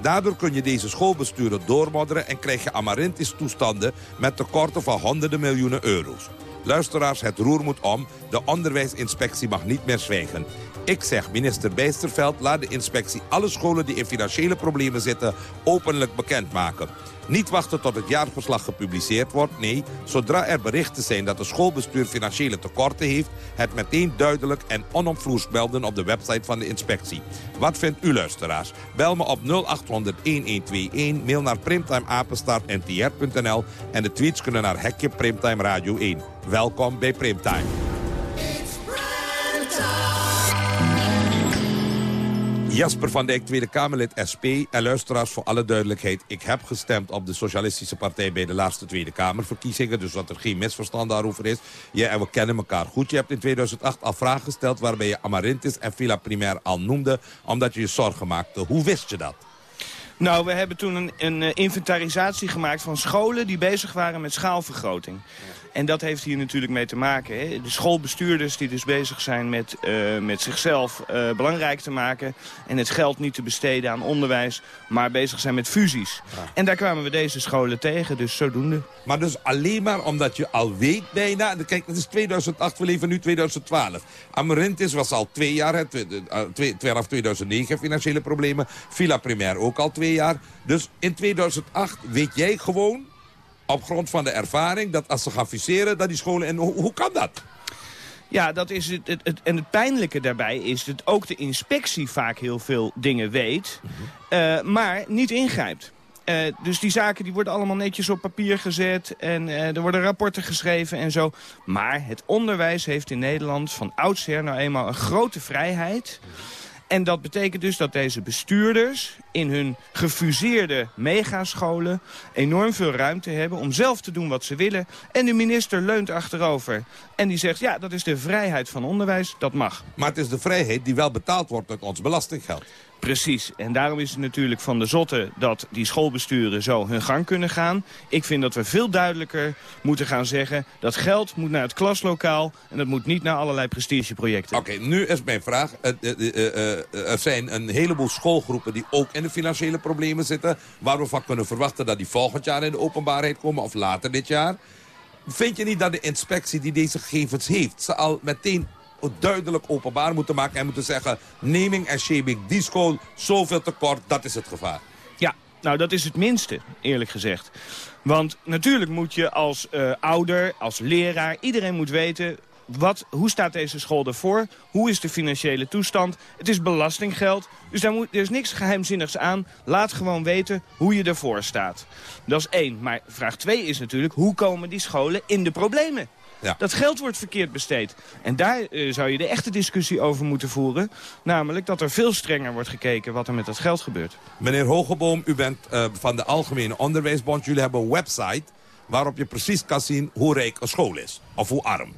Daardoor kun je deze schoolbesturen doormodderen... en krijg je amarintis toestanden met tekorten van honderden miljoenen euro's. Luisteraars, het roer moet om. De onderwijsinspectie mag niet meer zwijgen. Ik zeg, minister Bijsterveld, laat de inspectie alle scholen die in financiële problemen zitten openlijk bekendmaken. Niet wachten tot het jaarverslag gepubliceerd wordt. Nee, zodra er berichten zijn dat de schoolbestuur financiële tekorten heeft... het meteen duidelijk en onomvloers melden op de website van de inspectie. Wat vindt u, luisteraars? Bel me op 0800-1121, mail naar primtimeapenstaartntr.nl... en de tweets kunnen naar Hekje Primtime Radio 1. Welkom bij Primtime. Jasper van Dijk, Tweede Kamerlid SP. En luisteraars, voor alle duidelijkheid. Ik heb gestemd op de Socialistische Partij bij de laatste Tweede Kamerverkiezingen. Dus dat er geen misverstand daarover is. Ja, en we kennen elkaar goed. Je hebt in 2008 al vragen gesteld waarbij je Amarintis en Villa Primair al noemde. Omdat je je zorgen maakte. Hoe wist je dat? Nou, we hebben toen een, een inventarisatie gemaakt van scholen die bezig waren met schaalvergroting. En dat heeft hier natuurlijk mee te maken. Hè. De schoolbestuurders die dus bezig zijn met, uh, met zichzelf uh, belangrijk te maken... en het geld niet te besteden aan onderwijs, maar bezig zijn met fusies. Ja. En daar kwamen we deze scholen tegen, dus zodoende. Maar dus alleen maar omdat je al weet bijna... Kijk, het is 2008, we leven nu 2012. Amarintis was al twee jaar, hè, twee, vanaf 2009 financiële problemen. Villa Primair ook al twee jaar. Dus in 2008 weet jij gewoon op grond van de ervaring... dat als ze gaan fuseren, dat die scholen... En hoe, hoe kan dat? Ja, dat is het, het, het, en het pijnlijke daarbij is dat ook de inspectie vaak heel veel dingen weet... uh, maar niet ingrijpt. Uh, dus die zaken die worden allemaal netjes op papier gezet en uh, er worden rapporten geschreven en zo. Maar het onderwijs heeft in Nederland van oudsher nou eenmaal een grote vrijheid... En dat betekent dus dat deze bestuurders in hun gefuseerde megascholen enorm veel ruimte hebben om zelf te doen wat ze willen. En de minister leunt achterover. En die zegt, ja, dat is de vrijheid van onderwijs, dat mag. Maar het is de vrijheid die wel betaald wordt uit ons belastinggeld. Precies. En daarom is het natuurlijk van de zotte dat die schoolbesturen zo hun gang kunnen gaan. Ik vind dat we veel duidelijker moeten gaan zeggen... dat geld moet naar het klaslokaal en dat moet niet naar allerlei prestigeprojecten. Oké, okay, nu is mijn vraag. Er zijn een heleboel schoolgroepen die ook in de financiële problemen zitten... waar we van kunnen verwachten dat die volgend jaar in de openbaarheid komen of later dit jaar. Vind je niet dat de inspectie die deze gegevens heeft... ze al meteen duidelijk openbaar moeten maken... en moeten zeggen, naming en shaming die school, zoveel tekort, dat is het gevaar. Ja, nou dat is het minste, eerlijk gezegd. Want natuurlijk moet je als uh, ouder, als leraar, iedereen moet weten... Wat, hoe staat deze school ervoor? Hoe is de financiële toestand? Het is belastinggeld, dus daar moet, er is niks geheimzinnigs aan. Laat gewoon weten hoe je ervoor staat. Dat is één. Maar vraag twee is natuurlijk, hoe komen die scholen in de problemen? Ja. Dat geld wordt verkeerd besteed. En daar uh, zou je de echte discussie over moeten voeren. Namelijk dat er veel strenger wordt gekeken wat er met dat geld gebeurt. Meneer Hogeboom, u bent uh, van de Algemene Onderwijsbond. Jullie hebben een website waarop je precies kan zien hoe rijk een school is. Of hoe arm.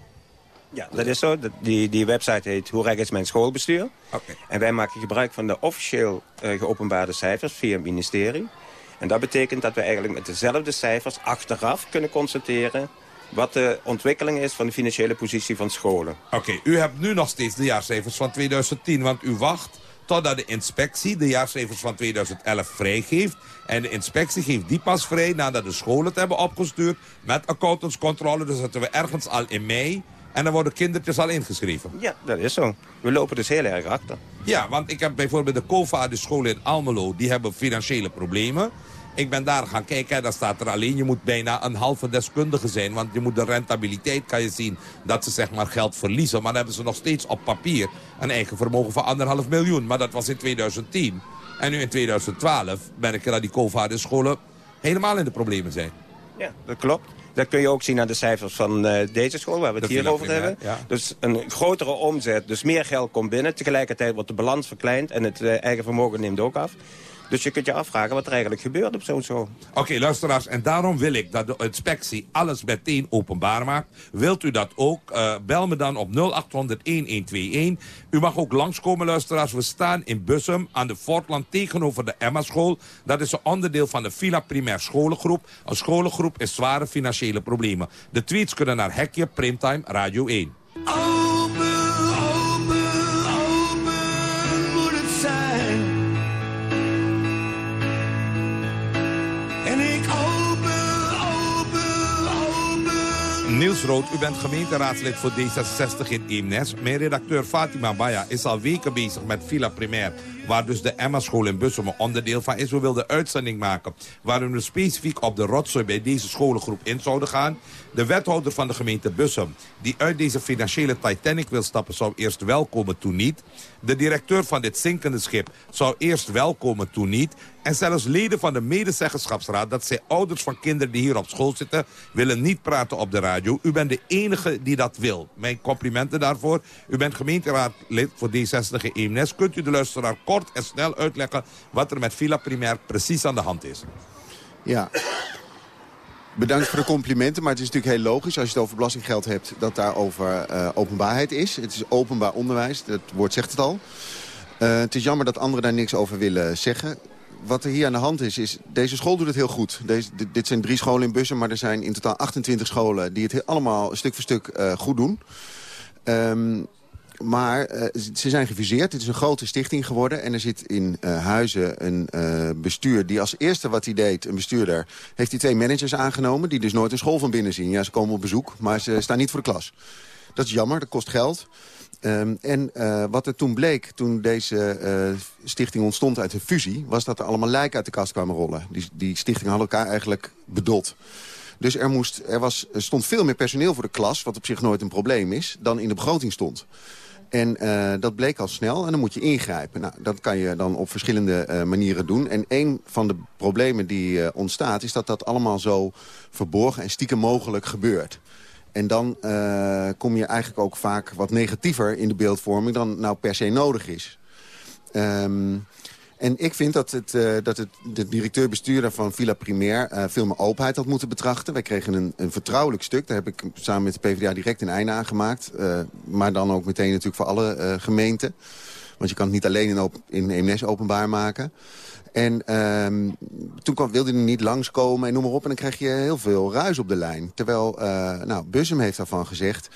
Ja, dat is zo. Die, die website heet Hoe rijk is mijn schoolbestuur. Okay. En wij maken gebruik van de officieel uh, geopenbaarde cijfers via het ministerie. En dat betekent dat we eigenlijk met dezelfde cijfers achteraf kunnen constateren wat de ontwikkeling is van de financiële positie van scholen. Oké, u hebt nu nog steeds de jaarcijfers van 2010, want u wacht totdat de inspectie de jaarcijfers van 2011 vrijgeeft. En de inspectie geeft die pas vrij nadat de scholen het hebben opgestuurd met accountantscontrole. Dus zitten we ergens al in mei. En dan worden kindertjes al ingeschreven. Ja, dat is zo. We lopen dus heel erg achter. Ja, want ik heb bijvoorbeeld de COVA, de scholen in Almelo, die hebben financiële problemen. Ik ben daar gaan kijken, daar staat er alleen, je moet bijna een halve deskundige zijn. Want je moet de rentabiliteit, kan je zien, dat ze zeg maar geld verliezen. Maar dan hebben ze nog steeds op papier een eigen vermogen van anderhalf miljoen. Maar dat was in 2010. En nu in 2012 ben ik er dat die COVA-scholen helemaal in de problemen zijn. Ja, dat klopt. Dat kun je ook zien aan de cijfers van uh, deze school, waar we het hier over hebben. ja. Dus een grotere omzet, dus meer geld komt binnen. Tegelijkertijd wordt de balans verkleind en het eh, eigen vermogen neemt ook af. Dus je kunt je afvragen wat er eigenlijk gebeurt op zo'n school. Oké, luisteraars, en daarom wil ik dat de inspectie alles meteen openbaar maakt. Wilt u dat ook? Uh, bel me dan op 0800-1121. U mag ook langskomen, luisteraars. We staan in Bussum aan de Fortland tegenover de Emma-school. Dat is een onderdeel van de Villa Primair Scholengroep. Een scholengroep is zware financiële problemen. De tweets kunnen naar Hekje Primtime Radio 1. moet Niels Rood, u bent gemeenteraadslid voor D66 in Eemnes. Mijn redacteur Fatima Baya is al weken bezig met Villa Primair... waar dus de Emma-school in Bussum een onderdeel van is. We wilden uitzending maken waarin we specifiek op de rotzooi... bij deze scholengroep in zouden gaan. De wethouder van de gemeente Bussum, die uit deze financiële Titanic wil stappen... zou eerst wel komen, toen niet. De directeur van dit zinkende schip zou eerst wel komen, toen niet. En zelfs leden van de medezeggenschapsraad... dat zij ouders van kinderen die hier op school zitten... willen niet praten op de radio. U bent de enige die dat wil. Mijn complimenten daarvoor. U bent gemeenteraadlid voor D60 in. Kunt u de luisteraar kort en snel uitleggen wat er met Villa Primair precies aan de hand is. Ja. Bedankt voor de complimenten, maar het is natuurlijk heel logisch... als je het over belastinggeld hebt, dat daarover uh, openbaarheid is. Het is openbaar onderwijs, het woord zegt het al. Uh, het is jammer dat anderen daar niks over willen zeggen. Wat er hier aan de hand is, is deze school doet het heel goed. Deze, dit zijn drie scholen in Bussen, maar er zijn in totaal 28 scholen... die het allemaal stuk voor stuk uh, goed doen. Um, maar uh, ze zijn geviseerd. Het is een grote stichting geworden. En er zit in uh, Huizen een uh, bestuur die als eerste wat hij deed, een bestuurder... heeft hij twee managers aangenomen die dus nooit een school van binnen zien. Ja, ze komen op bezoek, maar ze staan niet voor de klas. Dat is jammer, dat kost geld. Um, en wat er toen bleek, toen deze stichting ontstond uit een fusie... was dat er allemaal lijken uit de kast kwamen rollen. Die, die stichtingen hadden elkaar eigenlijk bedot. Dus er, moest, er, was, er stond veel meer personeel voor de klas... wat op zich nooit een probleem is, dan in de begroting stond. En uh, dat bleek al snel en dan moet je ingrijpen. Nou, dat kan je dan op verschillende uh, manieren doen. En een van de problemen die uh, ontstaat... is dat dat allemaal zo verborgen en stiekem mogelijk gebeurt. En dan kom je eigenlijk ook vaak wat negatiever in de beeldvorming... dan nou per se nodig is. Um, en ik vind dat, het, uh, dat het, de directeur-bestuurder van Villa Primair uh, veel meer openheid had moeten betrachten. Wij kregen een, een vertrouwelijk stuk. Daar heb ik samen met de PvdA direct een einde aan gemaakt. Uh, maar dan ook meteen natuurlijk voor alle gemeenten. Want je kan het niet alleen in, in EMS openbaar maken. En uh, toen kwam, wilde hij niet langskomen en noem maar op. En dan krijg je heel veel ruis op de lijn. Terwijl, nou, Bussum heeft daarvan gezegd...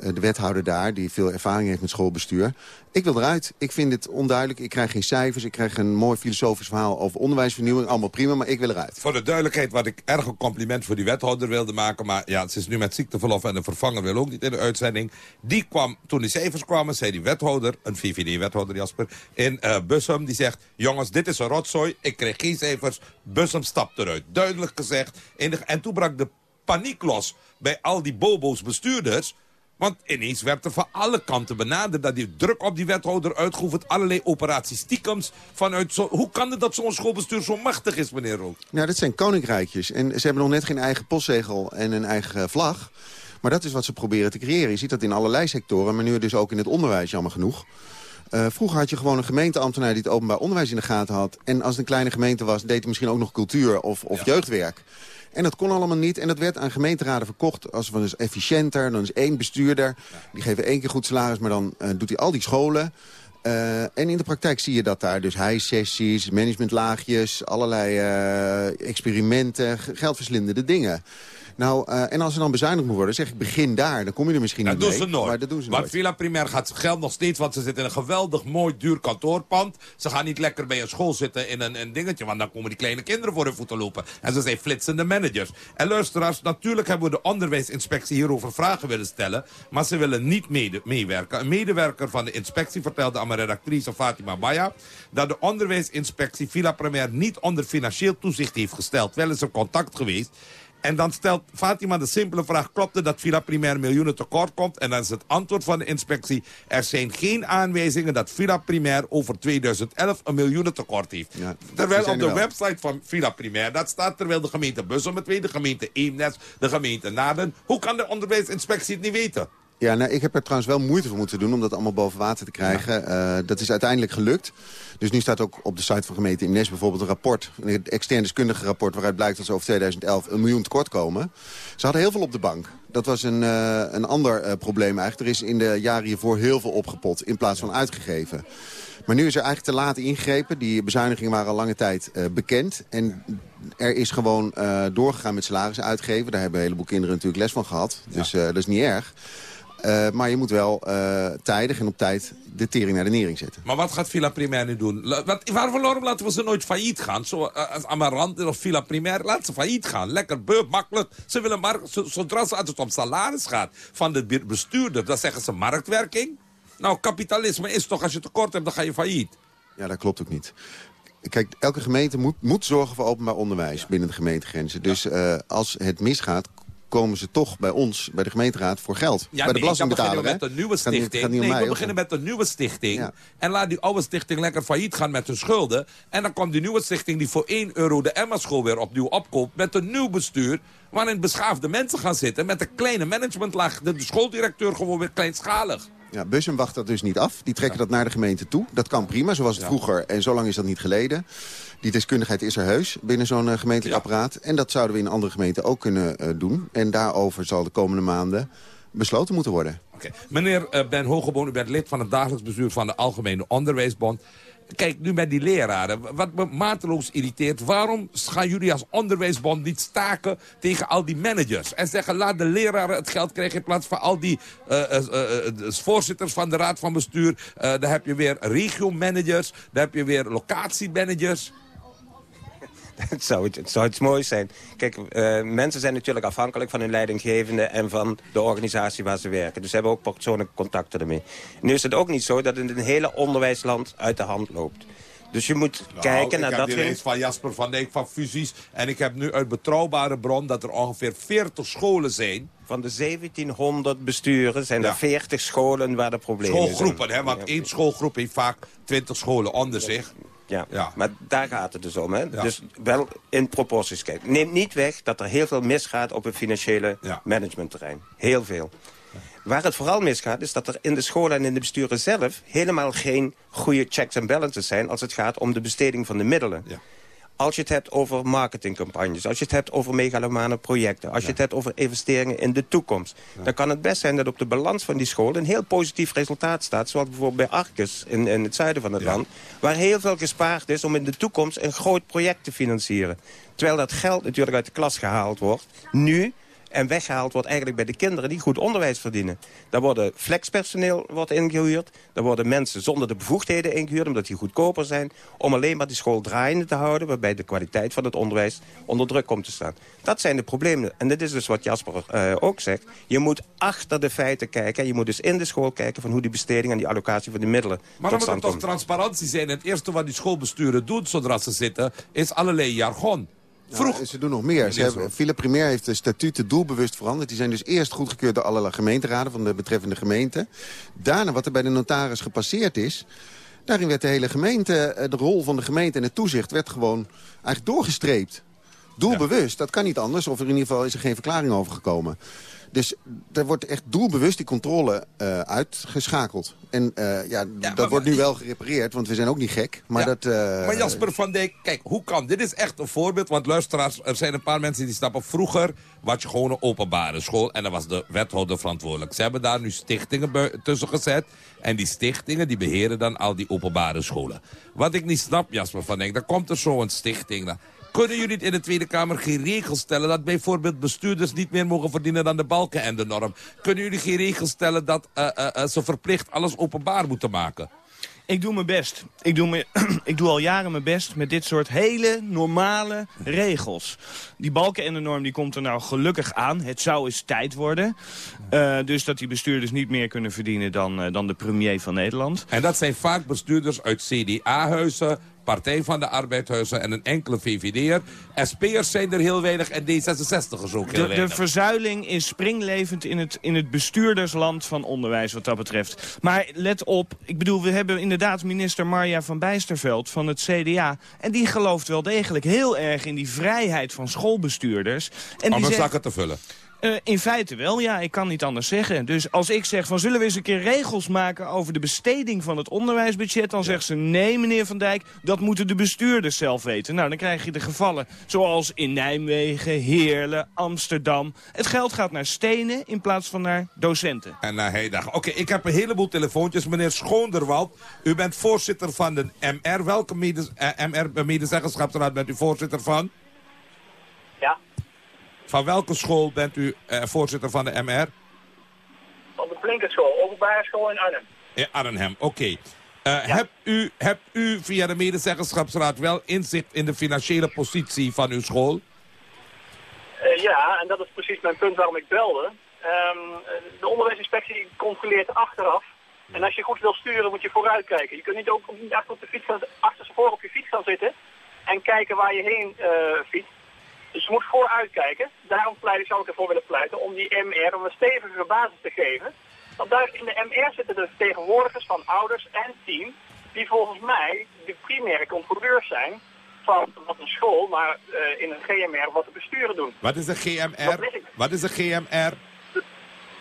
Eh, de wethouder daar, die veel ervaring heeft met schoolbestuur. Ik wil eruit. Ik vind het onduidelijk. Ik krijg geen cijfers. Ik krijg een mooi filosofisch verhaal over onderwijsvernieuwing. Allemaal prima, maar ik wil eruit. Voor de duidelijkheid, wat ik erg een compliment voor die wethouder wilde maken... maar ja, ze is nu met ziekteverlof en de vervanger wil ook niet in de uitzending. Die kwam, toen die cijfers kwamen, zei die wethouder, een VVD-wethouder Jasper... in uh, Bussum, die zegt, jongens, dit is een rotzooi. Ik kreeg geen cijfers. Bussum stapt eruit. Duidelijk gezegd. En toen brak de paniek los bij al die bobo's bestuurders... Want ineens werd er van alle kanten benaderd dat die druk op die wethouder uitgeoefend. Allerlei operaties stiekems vanuit zo... Hoe kan het dat zo'n schoolbestuur zo machtig is, meneer Rook? Nou, dat zijn koninkrijkjes. En ze hebben nog net geen eigen postzegel en een eigen vlag. Maar dat is wat ze proberen te creëren. Je ziet dat in allerlei sectoren, maar nu dus ook in het onderwijs, jammer genoeg. Uh, vroeger had je gewoon een gemeenteambtenaar die het openbaar onderwijs in de gaten had. En als het een kleine gemeente was, deed hij misschien ook nog cultuur of, of ja. jeugdwerk. En dat kon allemaal niet. En dat werd aan gemeenteraden verkocht als van dus efficiënter. Dan is één bestuurder. Die geven één keer goed salaris, maar dan uh, doet hij al die scholen. Uh, en in de praktijk zie je dat daar dus high-sessies, managementlaagjes... allerlei uh, experimenten, geldverslindende dingen. Nou, uh, en als er dan bezuinigd moet worden, zeg ik begin daar. Dan kom je er misschien dat niet doen mee. Ze nooit. Maar dat doen ze maar nooit. Villa Primair gaat geld nog steeds, want ze zitten in een geweldig mooi duur kantoorpand. Ze gaan niet lekker bij een school zitten in een, een dingetje, want dan komen die kleine kinderen voor hun voeten lopen. En ze zijn flitsende managers. En luisteraars, natuurlijk hebben we de onderwijsinspectie hierover vragen willen stellen, maar ze willen niet mede, meewerken. Een medewerker van de inspectie vertelde aan mijn redactrice Fatima Baya dat de onderwijsinspectie Villa Primair niet onder financieel toezicht heeft gesteld. Wel is er contact geweest. En dan stelt Fatima de simpele vraag... klopt het dat Villa Primair miljoenen tekort komt? En dan is het antwoord van de inspectie... er zijn geen aanwijzingen dat Villa Primair over 2011 een miljoenen tekort heeft. Ja, terwijl op de wel. website van Villa Primair... dat staat terwijl de gemeente Bussum het weet... de gemeente Eemnes, de gemeente Naden... hoe kan de onderwijsinspectie het niet weten? Ja, nou, ik heb er trouwens wel moeite voor moeten doen om dat allemaal boven water te krijgen. Uh, dat is uiteindelijk gelukt. Dus nu staat ook op de site van gemeente Imnes bijvoorbeeld een rapport. Een extern deskundige rapport waaruit blijkt dat ze over 2011 een miljoen tekort komen. Ze hadden heel veel op de bank. Dat was een, uh, een ander uh, probleem eigenlijk. Er is in de jaren hiervoor heel veel opgepot in plaats van uitgegeven. Maar nu is er eigenlijk te laat ingegrepen. Die bezuinigingen waren al lange tijd uh, bekend. En er is gewoon uh, doorgegaan met salarissen uitgeven. Daar hebben een heleboel kinderen natuurlijk les van gehad. Dus uh, dat is niet erg. Uh, maar je moet wel uh, tijdig en op tijd de tering naar de nering zetten. Maar wat gaat Villa Primair nu doen? Wat, waarom, laten we ze nooit failliet gaan? Zo, uh, als Amarant of Villa Primair, laat ze failliet gaan. Lekker beuk, makkelijk. Ze willen maar, zodra ze, als het om salaris gaat van de bestuurder... dan zeggen ze marktwerking. Nou, kapitalisme is toch, als je tekort hebt, dan ga je failliet. Ja, dat klopt ook niet. Kijk, elke gemeente moet, moet zorgen voor openbaar onderwijs ja. binnen de gemeentegrenzen. Dus ja. als het misgaat, komen ze toch bij ons, bij de gemeenteraad, voor geld. Ja, bij de nee, belastingbetaler. beginnen met een nieuwe stichting. Nee, we beginnen met een nieuwe stichting. Ja. En laat die oude stichting lekker failliet gaan met hun schulden. En dan komt die nieuwe stichting die voor 1 euro de Emma-school weer opnieuw opkoopt... met een nieuw bestuur waarin beschaafde mensen gaan zitten... met een kleine managementlaag, de, de schooldirecteur gewoon weer kleinschalig. Ja, Bussum wacht dat dus niet af. Die trekken dat naar de gemeente toe. Dat kan prima, zo was het vroeger. En zo lang is dat niet geleden. Die deskundigheid is er heus binnen zo'n eh, gemeentelijk apparaat. En dat zouden we in andere gemeenten ook kunnen eh, doen. En daarover zal de komende maanden besloten moeten worden. Oké. Meneer eh, Ben Hogeboon, u bent lid van het dagelijks bestuur van de Algemene Onderwijsbond. Kijk, nu met die leraren, wat me mateloos irriteert... waarom gaan jullie als onderwijsbond niet staken tegen al die managers? En zeggen, laat de leraren het geld krijgen... in plaats van al die voorzitters van de raad van bestuur. Dan heb je weer regio-managers, dan heb je weer locatiemanagers. Het zou, het, het zou iets moois zijn. Kijk, eh, mensen zijn natuurlijk afhankelijk van hun leidinggevende... en van de organisatie waar ze werken. Dus ze hebben ook persoonlijke contacten ermee. Nu is het ook niet zo dat het in een hele onderwijsland uit de hand loopt. Dus je moet kijken naar Nou, ik dat... heb die reeds van Jasper van Dijk van fusies. En ik heb nu uit betrouwbare bron dat er ongeveer 40 scholen zijn. Van de 1700 besturen zijn er 40 scholen waar de problemen zijn. Schoolgroepen, hè? Want één schoolgroep heeft vaak 20 scholen onder zich. Ja, Ja. maar daar gaat het dus om. Hè? Ja. Dus wel in proporties kijken. Neem niet weg dat er heel veel misgaat op het financiële managementterrein. Heel veel. Waar het vooral misgaat is dat er in de scholen en in de besturen zelf... helemaal geen goede checks en balances zijn... als het gaat om de besteding van de middelen. Als je het hebt over marketingcampagnes, als je het hebt over megalomane projecten... als je het hebt over investeringen in de toekomst... dan kan het best zijn dat op de balans van die school een heel positief resultaat staat... zoals bijvoorbeeld bij Arcus in, in het zuiden van het land... waar heel veel gespaard is om in de toekomst een groot project te financieren. Terwijl dat geld natuurlijk uit de klas gehaald wordt, nu... En weggehaald wordt eigenlijk bij de kinderen die goed onderwijs verdienen. Daar worden flexpersoneel wordt ingehuurd. Daar worden mensen zonder de bevoegdheden ingehuurd... omdat die goedkoper zijn. Om alleen maar die school draaiende te houden... waarbij de kwaliteit van het onderwijs onder druk komt te staan. Dat zijn de problemen. En dit is dus wat Jasper eh, ook zegt. Je moet achter de feiten kijken. Je moet dus in de school kijken... van hoe die besteding en die allocatie van de middelen Maar dan moet er stand toch transparantie zijn. Het eerste wat die schoolbesturen doen zodra ze zitten... is allerlei jargon. Vroeg. ze doen nog meer. Ze hebben, Philip Primair heeft de statuten doelbewust veranderd. Die zijn dus eerst goedgekeurd door alle gemeenteraden van de betreffende gemeente. Daarna, wat er bij de notaris gepasseerd is... daarin werd de hele gemeente, eh, de rol van de gemeente en het toezicht... werd gewoon eigenlijk doorgestreept. Doelbewust, dat kan niet anders. Of er in ieder geval is er geen verklaring over gekomen. Dus er wordt echt doelbewust die controle eh, uitgeschakeld. En eh, ja, dat wordt nu wel gerepareerd, want we zijn ook niet gek. Maar dat... eh, Maar Jasper van Dijk, kijk, hoe kan? Dit is echt een voorbeeld, want luisteraars, er zijn een paar mensen die snappen. Vroeger was je gewoon een openbare school en dan was de wethouder verantwoordelijk. Ze hebben daar nu stichtingen tussen gezet. En die stichtingen die beheren dan al die openbare scholen. Wat ik niet snap, Jasper van Dijk, dan komt er zo'n stichting. dan- Kunnen jullie in de Tweede Kamer geen regels stellen... dat bijvoorbeeld bestuurders niet meer mogen verdienen dan de balken en de norm? Kunnen jullie geen regels stellen dat eh, ze verplicht alles openbaar moeten maken? Ik doe mijn best. Ik doe, me, ik doe al jaren mijn best met dit soort hele normale regels. Die balken en de norm die komt er nou gelukkig aan. Het zou eens tijd worden. Dus dat die bestuurders niet meer kunnen verdienen dan, dan de premier van Nederland. En dat zijn vaak bestuurders uit CDA-huizen, Partij van de Arbeidhuizen en een enkele VVD'er. SP'ers zijn er heel weinig en D66'ers ook heel De, de weinig. verzuiling is springlevend in het, in het bestuurdersland van onderwijs wat dat betreft. Maar let op, ik bedoel, we hebben inderdaad minister Marja van Bijsterveld van het CDA. En die gelooft wel degelijk heel erg in die vrijheid van schoolbestuurders. En Om die een zakken te vullen. Eh, in feite wel, ja. Ik kan niet anders zeggen. Dus als ik zeg van zullen we eens een keer regels maken over de besteding van het onderwijsbudget... dan zegt ze nee, meneer Van Dijk, dat moeten de bestuurders zelf weten. Nou, dan krijg je de gevallen zoals in Nijmegen, Heerlen, Amsterdam. Het geld gaat naar stenen in plaats van naar docenten. En naar heidag. Oké, ik heb een heleboel telefoontjes. Meneer Schoonderwald, u bent voorzitter van de MR. Welke medes, eh, MR medezeggenschapsraad bent u voorzitter van? Ja. Van welke school bent u eh, voorzitter van de MR? Op de Blinkerschool, openbare school in Arnhem. In Arnhem, oké. Eh, hebt, u, hebt u via de medezeggenschapsraad wel inzicht in de financiële positie van uw school? Eh, ja, en dat is precies mijn punt waarom ik belde. Ehm, de onderwijsinspectie controleert achteraf. En als je goed wil sturen, moet je vooruit kijken. Je kunt niet ook niet achter, op de fiets gaan, achter voor op je fiets gaan zitten en kijken waar je heen eh, fietst. Dus je moet vooruit kijken. Daarom pleit, zou ik ervoor willen pleiten om die MR om een stevige basis te geven. Want daar in de MR zitten de vertegenwoordigers van ouders en team, die volgens mij de primaire controleurs zijn van wat een school, maar eh, in een GMR wat de besturen doen. Wat is een GMR? Wat is een GMR?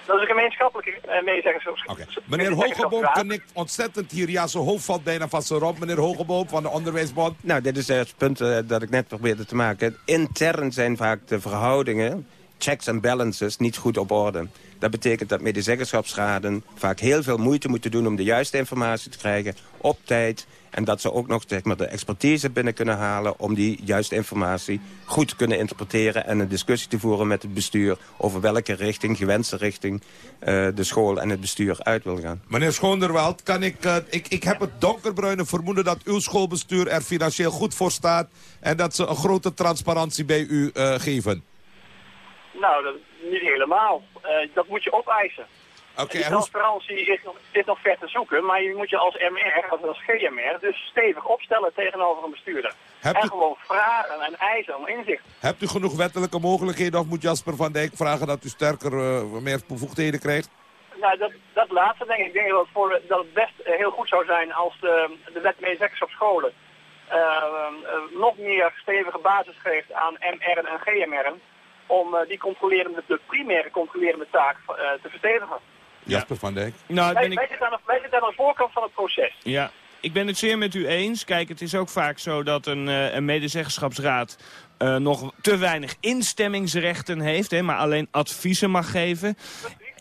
Dat is een gemeenschappelijke uh, medezeggenschap. Meneer Hogeboom knikt ontzettend hier. Ja, zijn hoofd valt bijna van zijn romp. Meneer Hogeboom van de Onderwijsbond. Nou, dit is het punt eh, dat ik net probeerde te maken. Intern zijn vaak de verhoudingen, checks en balances, niet goed op orde. Dat betekent dat medezeggenschapsraden vaak heel veel moeite moeten doen... om de juiste informatie te krijgen op tijd... En dat ze ook nog zeg maar, de expertise binnen kunnen halen... om die juiste informatie goed te kunnen interpreteren... en een discussie te voeren met het bestuur... over welke richting, gewenste richting... eh, de school en het bestuur uit wil gaan. Meneer Schoonderwald, kan ik, eh, ik, ik heb het donkerbruine vermoeden... dat uw schoolbestuur er financieel goed voor staat... en dat ze een grote transparantie bij u eh, geven. Nou, dat, niet helemaal. Eh, dat moet je opeisen. Oké, die en hoe- transparantie is nog, is nog ver te zoeken, maar je moet je als MR, als GMR, dus stevig opstellen tegenover een bestuurder. Hebt en u- gewoon vragen en eisen om inzicht. Hebt u genoeg wettelijke mogelijkheden... of moet Jasper van Dijk vragen dat u sterker eh, meer bevoegdheden krijgt? Nou, dat, dat laatste denk ik. Ik denk dat het, voor, dat het best eh, heel goed zou zijn als de, de wet medezeggenschap op scholen nog meer stevige basis geeft aan MR'en en GMR'en om eh, die controlerende, de primaire controlerende taak eh, te verstevigen. Jasper van Dijk. Nou, wij, ben ik... wij, zitten aan, de- wij zitten aan de voorkant van het proces. Ja, ik ben het zeer met u eens. Kijk, het is ook vaak zo dat een, eh, een medezeggenschapsraad eh, nog te weinig instemmingsrechten heeft, hè, maar alleen adviezen mag geven.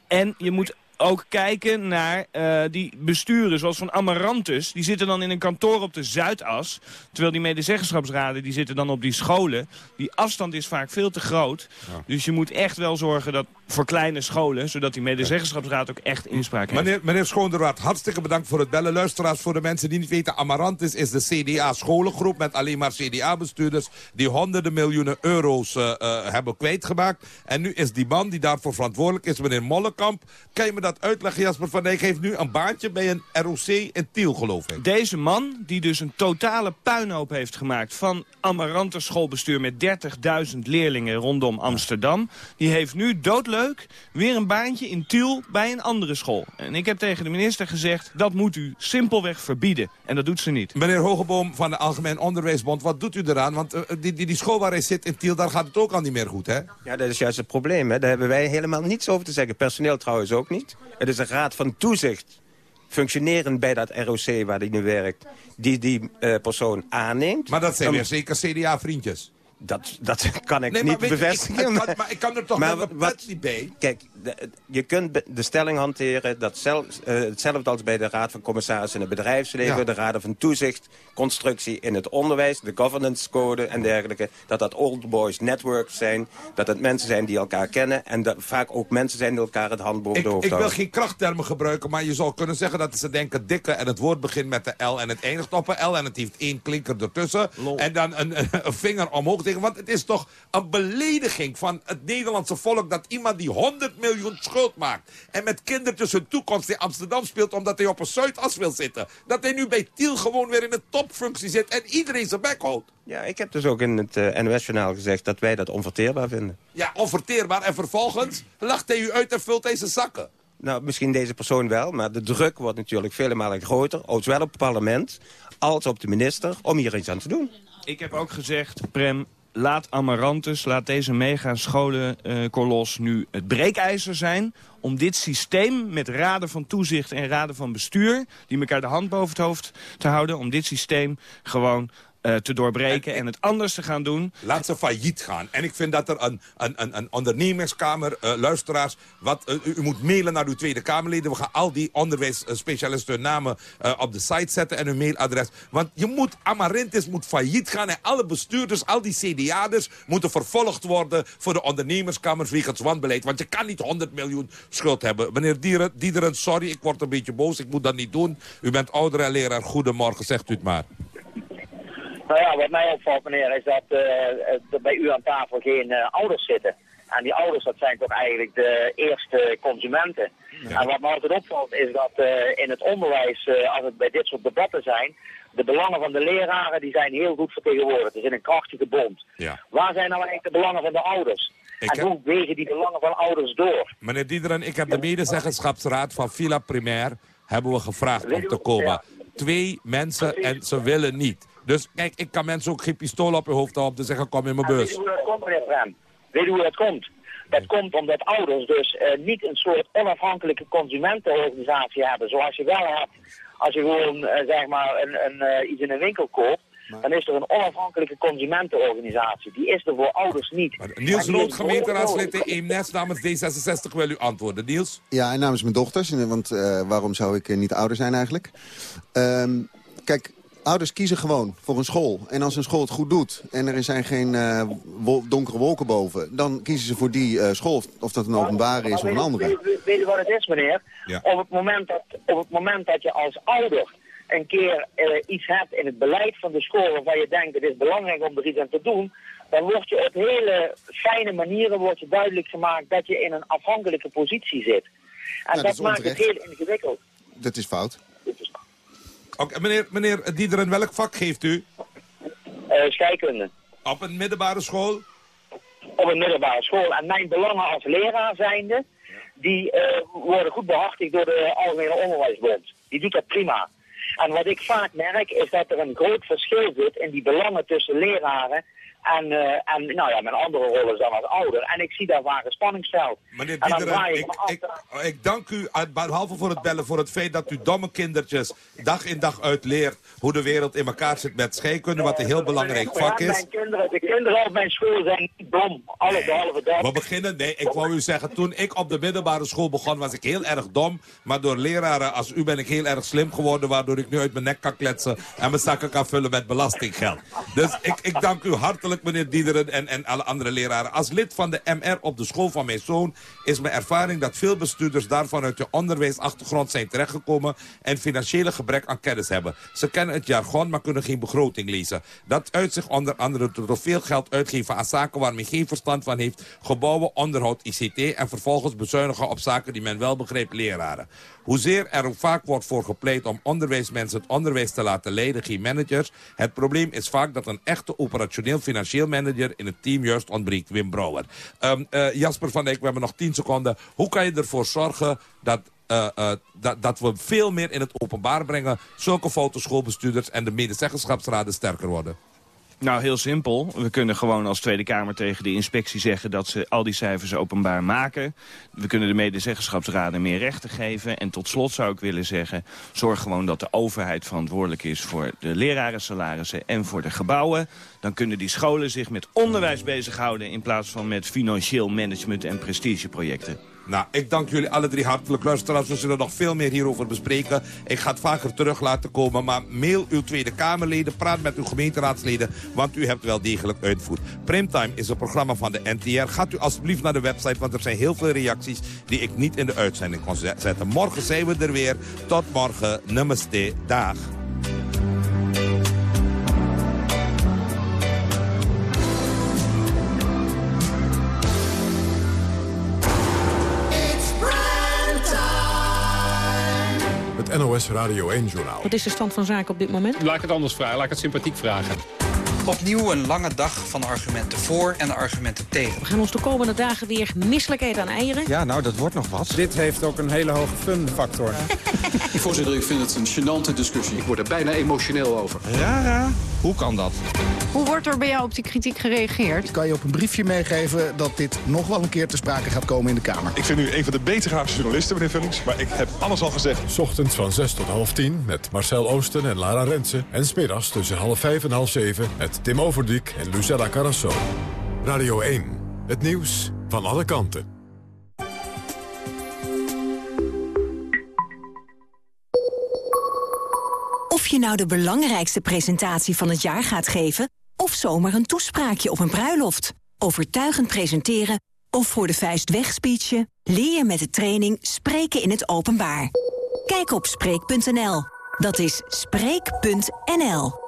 En je moet ook kijken naar eh, die besturen, zoals van Amarantus. Die zitten dan in een kantoor op de Zuidas. Terwijl die medezeggenschapsraden, die zitten dan op die scholen. Die afstand is vaak veel te groot. Dus je moet echt wel zorgen dat voor kleine scholen... zodat die medezeggenschapsraad ook echt inspraak heeft. Meneer, meneer Schoonderwaard, hartstikke bedankt voor het bellen. Luisteraars, voor de mensen die niet weten... Amarantis is de CDA-scholengroep met alleen maar CDA-bestuurders... die honderden miljoenen euro's eh, eh, hebben kwijtgemaakt. En nu is die man die daarvoor verantwoordelijk is, meneer Mollenkamp... kan je me dat uitleggen, Jasper van Dijk? heeft nu een baantje bij een ROC in Tiel, geloof ik. Deze man, die dus een totale puinhoop heeft gemaakt... van Amarantus schoolbestuur met 30.000 leerlingen rondom Amsterdam... die heeft nu doodleuk weer een baantje in Tiel bij een andere school. En ik heb tegen de minister gezegd... dat moet u simpelweg verbieden. En dat doet ze niet. Meneer Hogeboom van de Algemeen Onderwijsbond, wat doet u eraan? Want eh, die, die, die school waar hij zit in Tiel, daar gaat het ook al niet meer goed, hè? Ja, dat is juist het probleem. Hè. Daar hebben wij helemaal niets over te zeggen. Personeel trouwens ook niet. Het is een raad van toezicht, functionerend bij dat ROC waar hij nu werkt, die die eh, persoon aanneemt. Maar dat zijn weer zeker CDA-vriendjes. Dat, dat kan ik Nee, maar niet weet je, ik- bevestigen. ik kan- maar ik kan er toch Maar met mijn wat- pet niet bij. Kijk, de- je kunt de stelling hanteren dat zelf, eh, hetzelfde als bij de Raad van Commissarissen in het bedrijfsleven, Ja. de Raden van Toezicht, constructie in het onderwijs, de governance code en dergelijke, dat dat old boys networks zijn, dat het mensen zijn die elkaar kennen en dat vaak ook mensen zijn die elkaar het hand boven Ik, de hoofd ik wil geen krachttermen gebruiken, maar je zou kunnen zeggen dat ze denken dikke... en het woord begint met de L en het eindigt op een L... en het heeft één klinker ertussen. En dan een, een, een vinger omhoog tegen. Want het is toch een belediging van het Nederlandse volk... dat iemand die 100 miljoen schuld maakt... en met kindertjes hun toekomst in Amsterdam speelt... omdat hij op een Zuidas wil zitten. Dat hij nu bij Tiel gewoon weer in de topfunctie zit... en iedereen zijn bek houdt. Ja, ik heb dus ook in het eh, NOS-journaal gezegd dat wij dat onverteerbaar vinden. Ja, onverteerbaar. En vervolgens lacht hij u uit en vult hij zijn zakken. Nou, misschien deze persoon wel, maar de druk wordt natuurlijk vele malen groter. Zowel op het parlement als op de minister om hier iets aan te doen. Ik heb ook gezegd, Prem, laat Amarantus, laat deze mega scholenkolos nu het breekijzer zijn... om dit systeem met raden van toezicht en raden van bestuur... die elkaar de hand boven het hoofd te houden... om dit systeem gewoon eh, te doorbreken en, het anders te gaan doen. Laat ze failliet gaan. En ik vind dat er een, een, een, een ondernemingskamer, eh, luisteraars... Wat, eh, u, moet mailen naar uw Tweede Kamerleden. We gaan al die onderwijsspecialisten hun namen op de site zetten en hun mailadres. Want je moet, Amarintis moet failliet gaan. En alle bestuurders, al die CDA'ers moeten vervolgd worden... voor de ondernemerskamer wegens wanbeleid. Want je kan niet 100 miljoen schuld hebben. Meneer Dieren, Diederen, sorry, ik word een beetje boos. Ik moet dat niet doen. U bent ouder en leraar. Goedemorgen, zegt u het maar. Nou ja, wat mij opvalt, meneer, is dat eh, er bij u aan tafel geen eh, ouders zitten. En die ouders, dat zijn toch eigenlijk de eerste consumenten. En wat me altijd opvalt, is dat eh, in het onderwijs, eh, als het bij dit soort debatten zijn, de belangen van de leraren, die zijn heel goed vertegenwoordigd. Het is in een krachtige bond. Ja. Waar zijn nou eigenlijk de belangen van de ouders? Ik en heb- hoe wegen die belangen van ouders door? Meneer Diederen, ik heb de medezeggenschapsraad van Villa Primair... hebben we gevraagd om te komen. Twee mensen en ze willen niet. Dus kijk, ik kan mensen ook geen pistool op hun hoofd houden om te zeggen... kom in mijn weet bus. je hoe dat komt, meneer Prem? Weet hoe dat komt? Dat komt omdat ouders dus eh, niet een soort onafhankelijke consumentenorganisatie hebben, zoals je wel hebt als je gewoon eh, zeg maar een, een, eh, iets in een winkel koopt. Dan is er een onafhankelijke consumentenorganisatie. Die is er voor ouders niet. Niels Rood, is gemeenteraadslid in Eemnes namens D66 wil u antwoorden. Niels? Ja, en namens mijn dochters. Want eh, waarom zou ik niet ouder zijn eigenlijk? Ehm, kijk, ouders kiezen gewoon voor een school. En als een school het goed doet en er zijn geen eh, wol- donkere wolken boven... dan kiezen ze voor die eh, school, of, of dat een openbare is of een andere. Weet, weet- weet je wat het is, meneer? Ja. Op, het moment dat, op het moment dat je als ouder een keer eh, iets hebt in het beleid van de school... waarvan je denkt, het is belangrijk om er iets aan te doen... dan word je op hele fijne manieren wordt je duidelijk gemaakt... dat je in een afhankelijke positie zit. En Nou, dat maakt het onterecht. heel ingewikkeld. Dat is fout. Oké, meneer, meneer Diederen, welk vak geeft u? Eh, scheikunde. Op een middelbare school? op een middelbare school. En mijn belangen als leraar zijnde, die eh, worden goed behartigd door de Algemene Onderwijsbond. Die doet dat prima. En wat ik vaak merk, is dat er een groot verschil zit in die belangen tussen leraren en, eh, en nou ja, mijn andere rollen dan als ouder. En ik zie daar vaak een spanningsveld. Meneer en dan Diederen, draai ik ik, dank u, behalve voor het bellen, voor het feit dat u domme kindertjes dag in dag uit leert hoe de wereld in elkaar zit met scheikunde, wat een heel belangrijk vak is. Mijn kinderen, de kinderen op mijn school zijn niet dom. Alles behalve dat. We beginnen, nee, ik wou u zeggen, toen ik op de middelbare school begon, was ik heel erg dom. Maar door leraren als u ben ik heel erg slim geworden, waardoor ik nu uit mijn nek kan kletsen en mijn zakken kan vullen met belastinggeld. Dus ik, ik dank u hartelijk, meneer Diederen en, en alle andere leraren. Als lid van de MR op de school van mijn zoon is mijn ervaring dat veel bestuurders daar vanuit de onderwijsachtergrond zijn terechtgekomen en financiële gebrek aan kennis hebben. Ze kennen het jargon, maar kunnen geen begroting lezen. Dat uit zich onder andere door veel geld uitgeven aan zaken waar men geen verstand van heeft. Gebouwen, onderhoud, ICT en vervolgens bezuinigen op zaken die men wel begrijpt leraren. Hoezeer er ook vaak wordt voor gepleit om onderwijsmensen het onderwijs te laten leiden, geen managers. Het probleem is vaak dat een echte operationeel financieel manager in het team juist ontbreekt. Wim Brouwer. Ehm, eh, Jasper van Dijk, we hebben nog 10 seconden. Hoe kan je ervoor zorgen dat eh, eh, dat, dat we veel meer in het openbaar brengen... zulke foute schoolbestuurders en de medezeggenschapsraden sterker worden? Nou, heel simpel. We kunnen gewoon als Tweede Kamer tegen de inspectie zeggen... dat ze al die cijfers openbaar maken. We kunnen de medezeggenschapsraden meer rechten geven. En tot slot zou ik willen zeggen... zorg gewoon dat de overheid verantwoordelijk is... voor de lerarensalarissen en voor de gebouwen. Dan kunnen die scholen zich met onderwijs bezighouden... in plaats van met financieel management en prestigeprojecten. Nou, ik dank jullie alle drie hartelijk. Luisteraars, we zullen nog veel meer hierover bespreken. Ik ga het vaker terug laten komen. Maar mail uw Tweede Kamerleden, praat met uw gemeenteraadsleden... want u hebt wel degelijk uitvoer. Primetime is een programma van de NTR. Gaat u alsjeblieft naar de website, want er zijn heel veel reacties... die ik niet in de uitzending kon zetten. Morgen zijn we er weer. Tot morgen. Namaste. Dag. Het NOS Radio 1-journaal. Wat is de stand van zaken op dit moment? Laat ik het anders vragen, laat ik het sympathiek vragen. Opnieuw een lange dag van argumenten voor en argumenten tegen. We gaan ons de komende dagen weer misselijk eten aan eieren. Ja, nou, dat wordt nog wat. Dit heeft ook een hele hoge fun-factor. Voorzitter, ik vind het een gênante discussie. Ik word er bijna emotioneel over. Rara, hoe kan dat? Hoe wordt er bij jou op die kritiek gereageerd? Ik kan je op een briefje meegeven dat dit nog wel een keer te sprake gaat komen in de Kamer. Ik vind u een van de beter gehaagde journalisten, meneer Vullings. Maar ik heb alles al gezegd. 's Ochtends van 6 tot half 10 met Marcel Oosten en Lara Rensen. En smiddags tussen half 5 en half 7 met Tim Overdiek en Lucella Carrasso. Radio 1. Het nieuws van alle kanten. Of je nou de belangrijkste presentatie van het jaar gaat geven... of zomaar een toespraakje op een bruiloft. Overtuigend presenteren of voor de vuist wegspeechen... leer je met de training Spreken in het Openbaar. Kijk op Spreek.nl. Dat is Spreek.nl.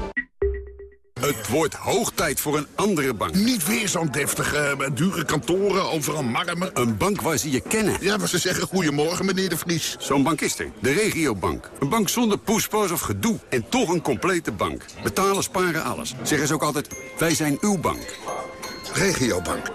Het wordt hoog tijd voor een andere bank. Niet weer zo'n deftige, eh, dure kantoren, overal marmer. Een bank waar ze je kennen. Ja, maar ze zeggen goedemorgen, meneer de Vries. Zo'n bank is er. De regiobank. Een bank zonder poespas of gedoe. En toch een complete bank. Betalen, sparen, alles. Zeggen ze ook altijd, wij zijn uw bank. Regiobank.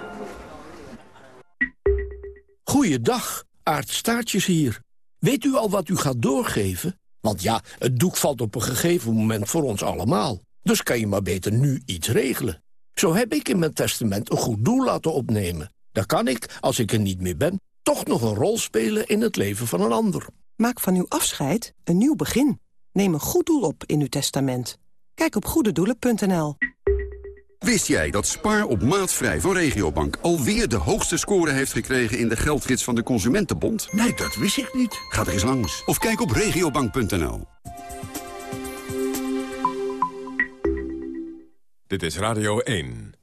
Goeiedag, Aart Staartjes hier. Weet u al wat u gaat doorgeven? Want ja, het doek valt op een gegeven moment voor ons allemaal. Dus kan je maar beter nu iets regelen. Zo heb ik in mijn testament een goed doel laten opnemen. Daar kan ik, als ik er niet meer ben, toch nog een rol spelen in het leven van een ander. Maak van uw afscheid een nieuw begin. Neem een goed doel op in uw testament. Kijk op goededoelen.nl. Wist jij dat Spaar op maatvrij van Regiobank alweer de hoogste score heeft gekregen in de geldgids van de Consumentenbond? Nee, dat wist ik niet. Ga er eens langs of kijk op regiobank.nl. Dit is Radio 1.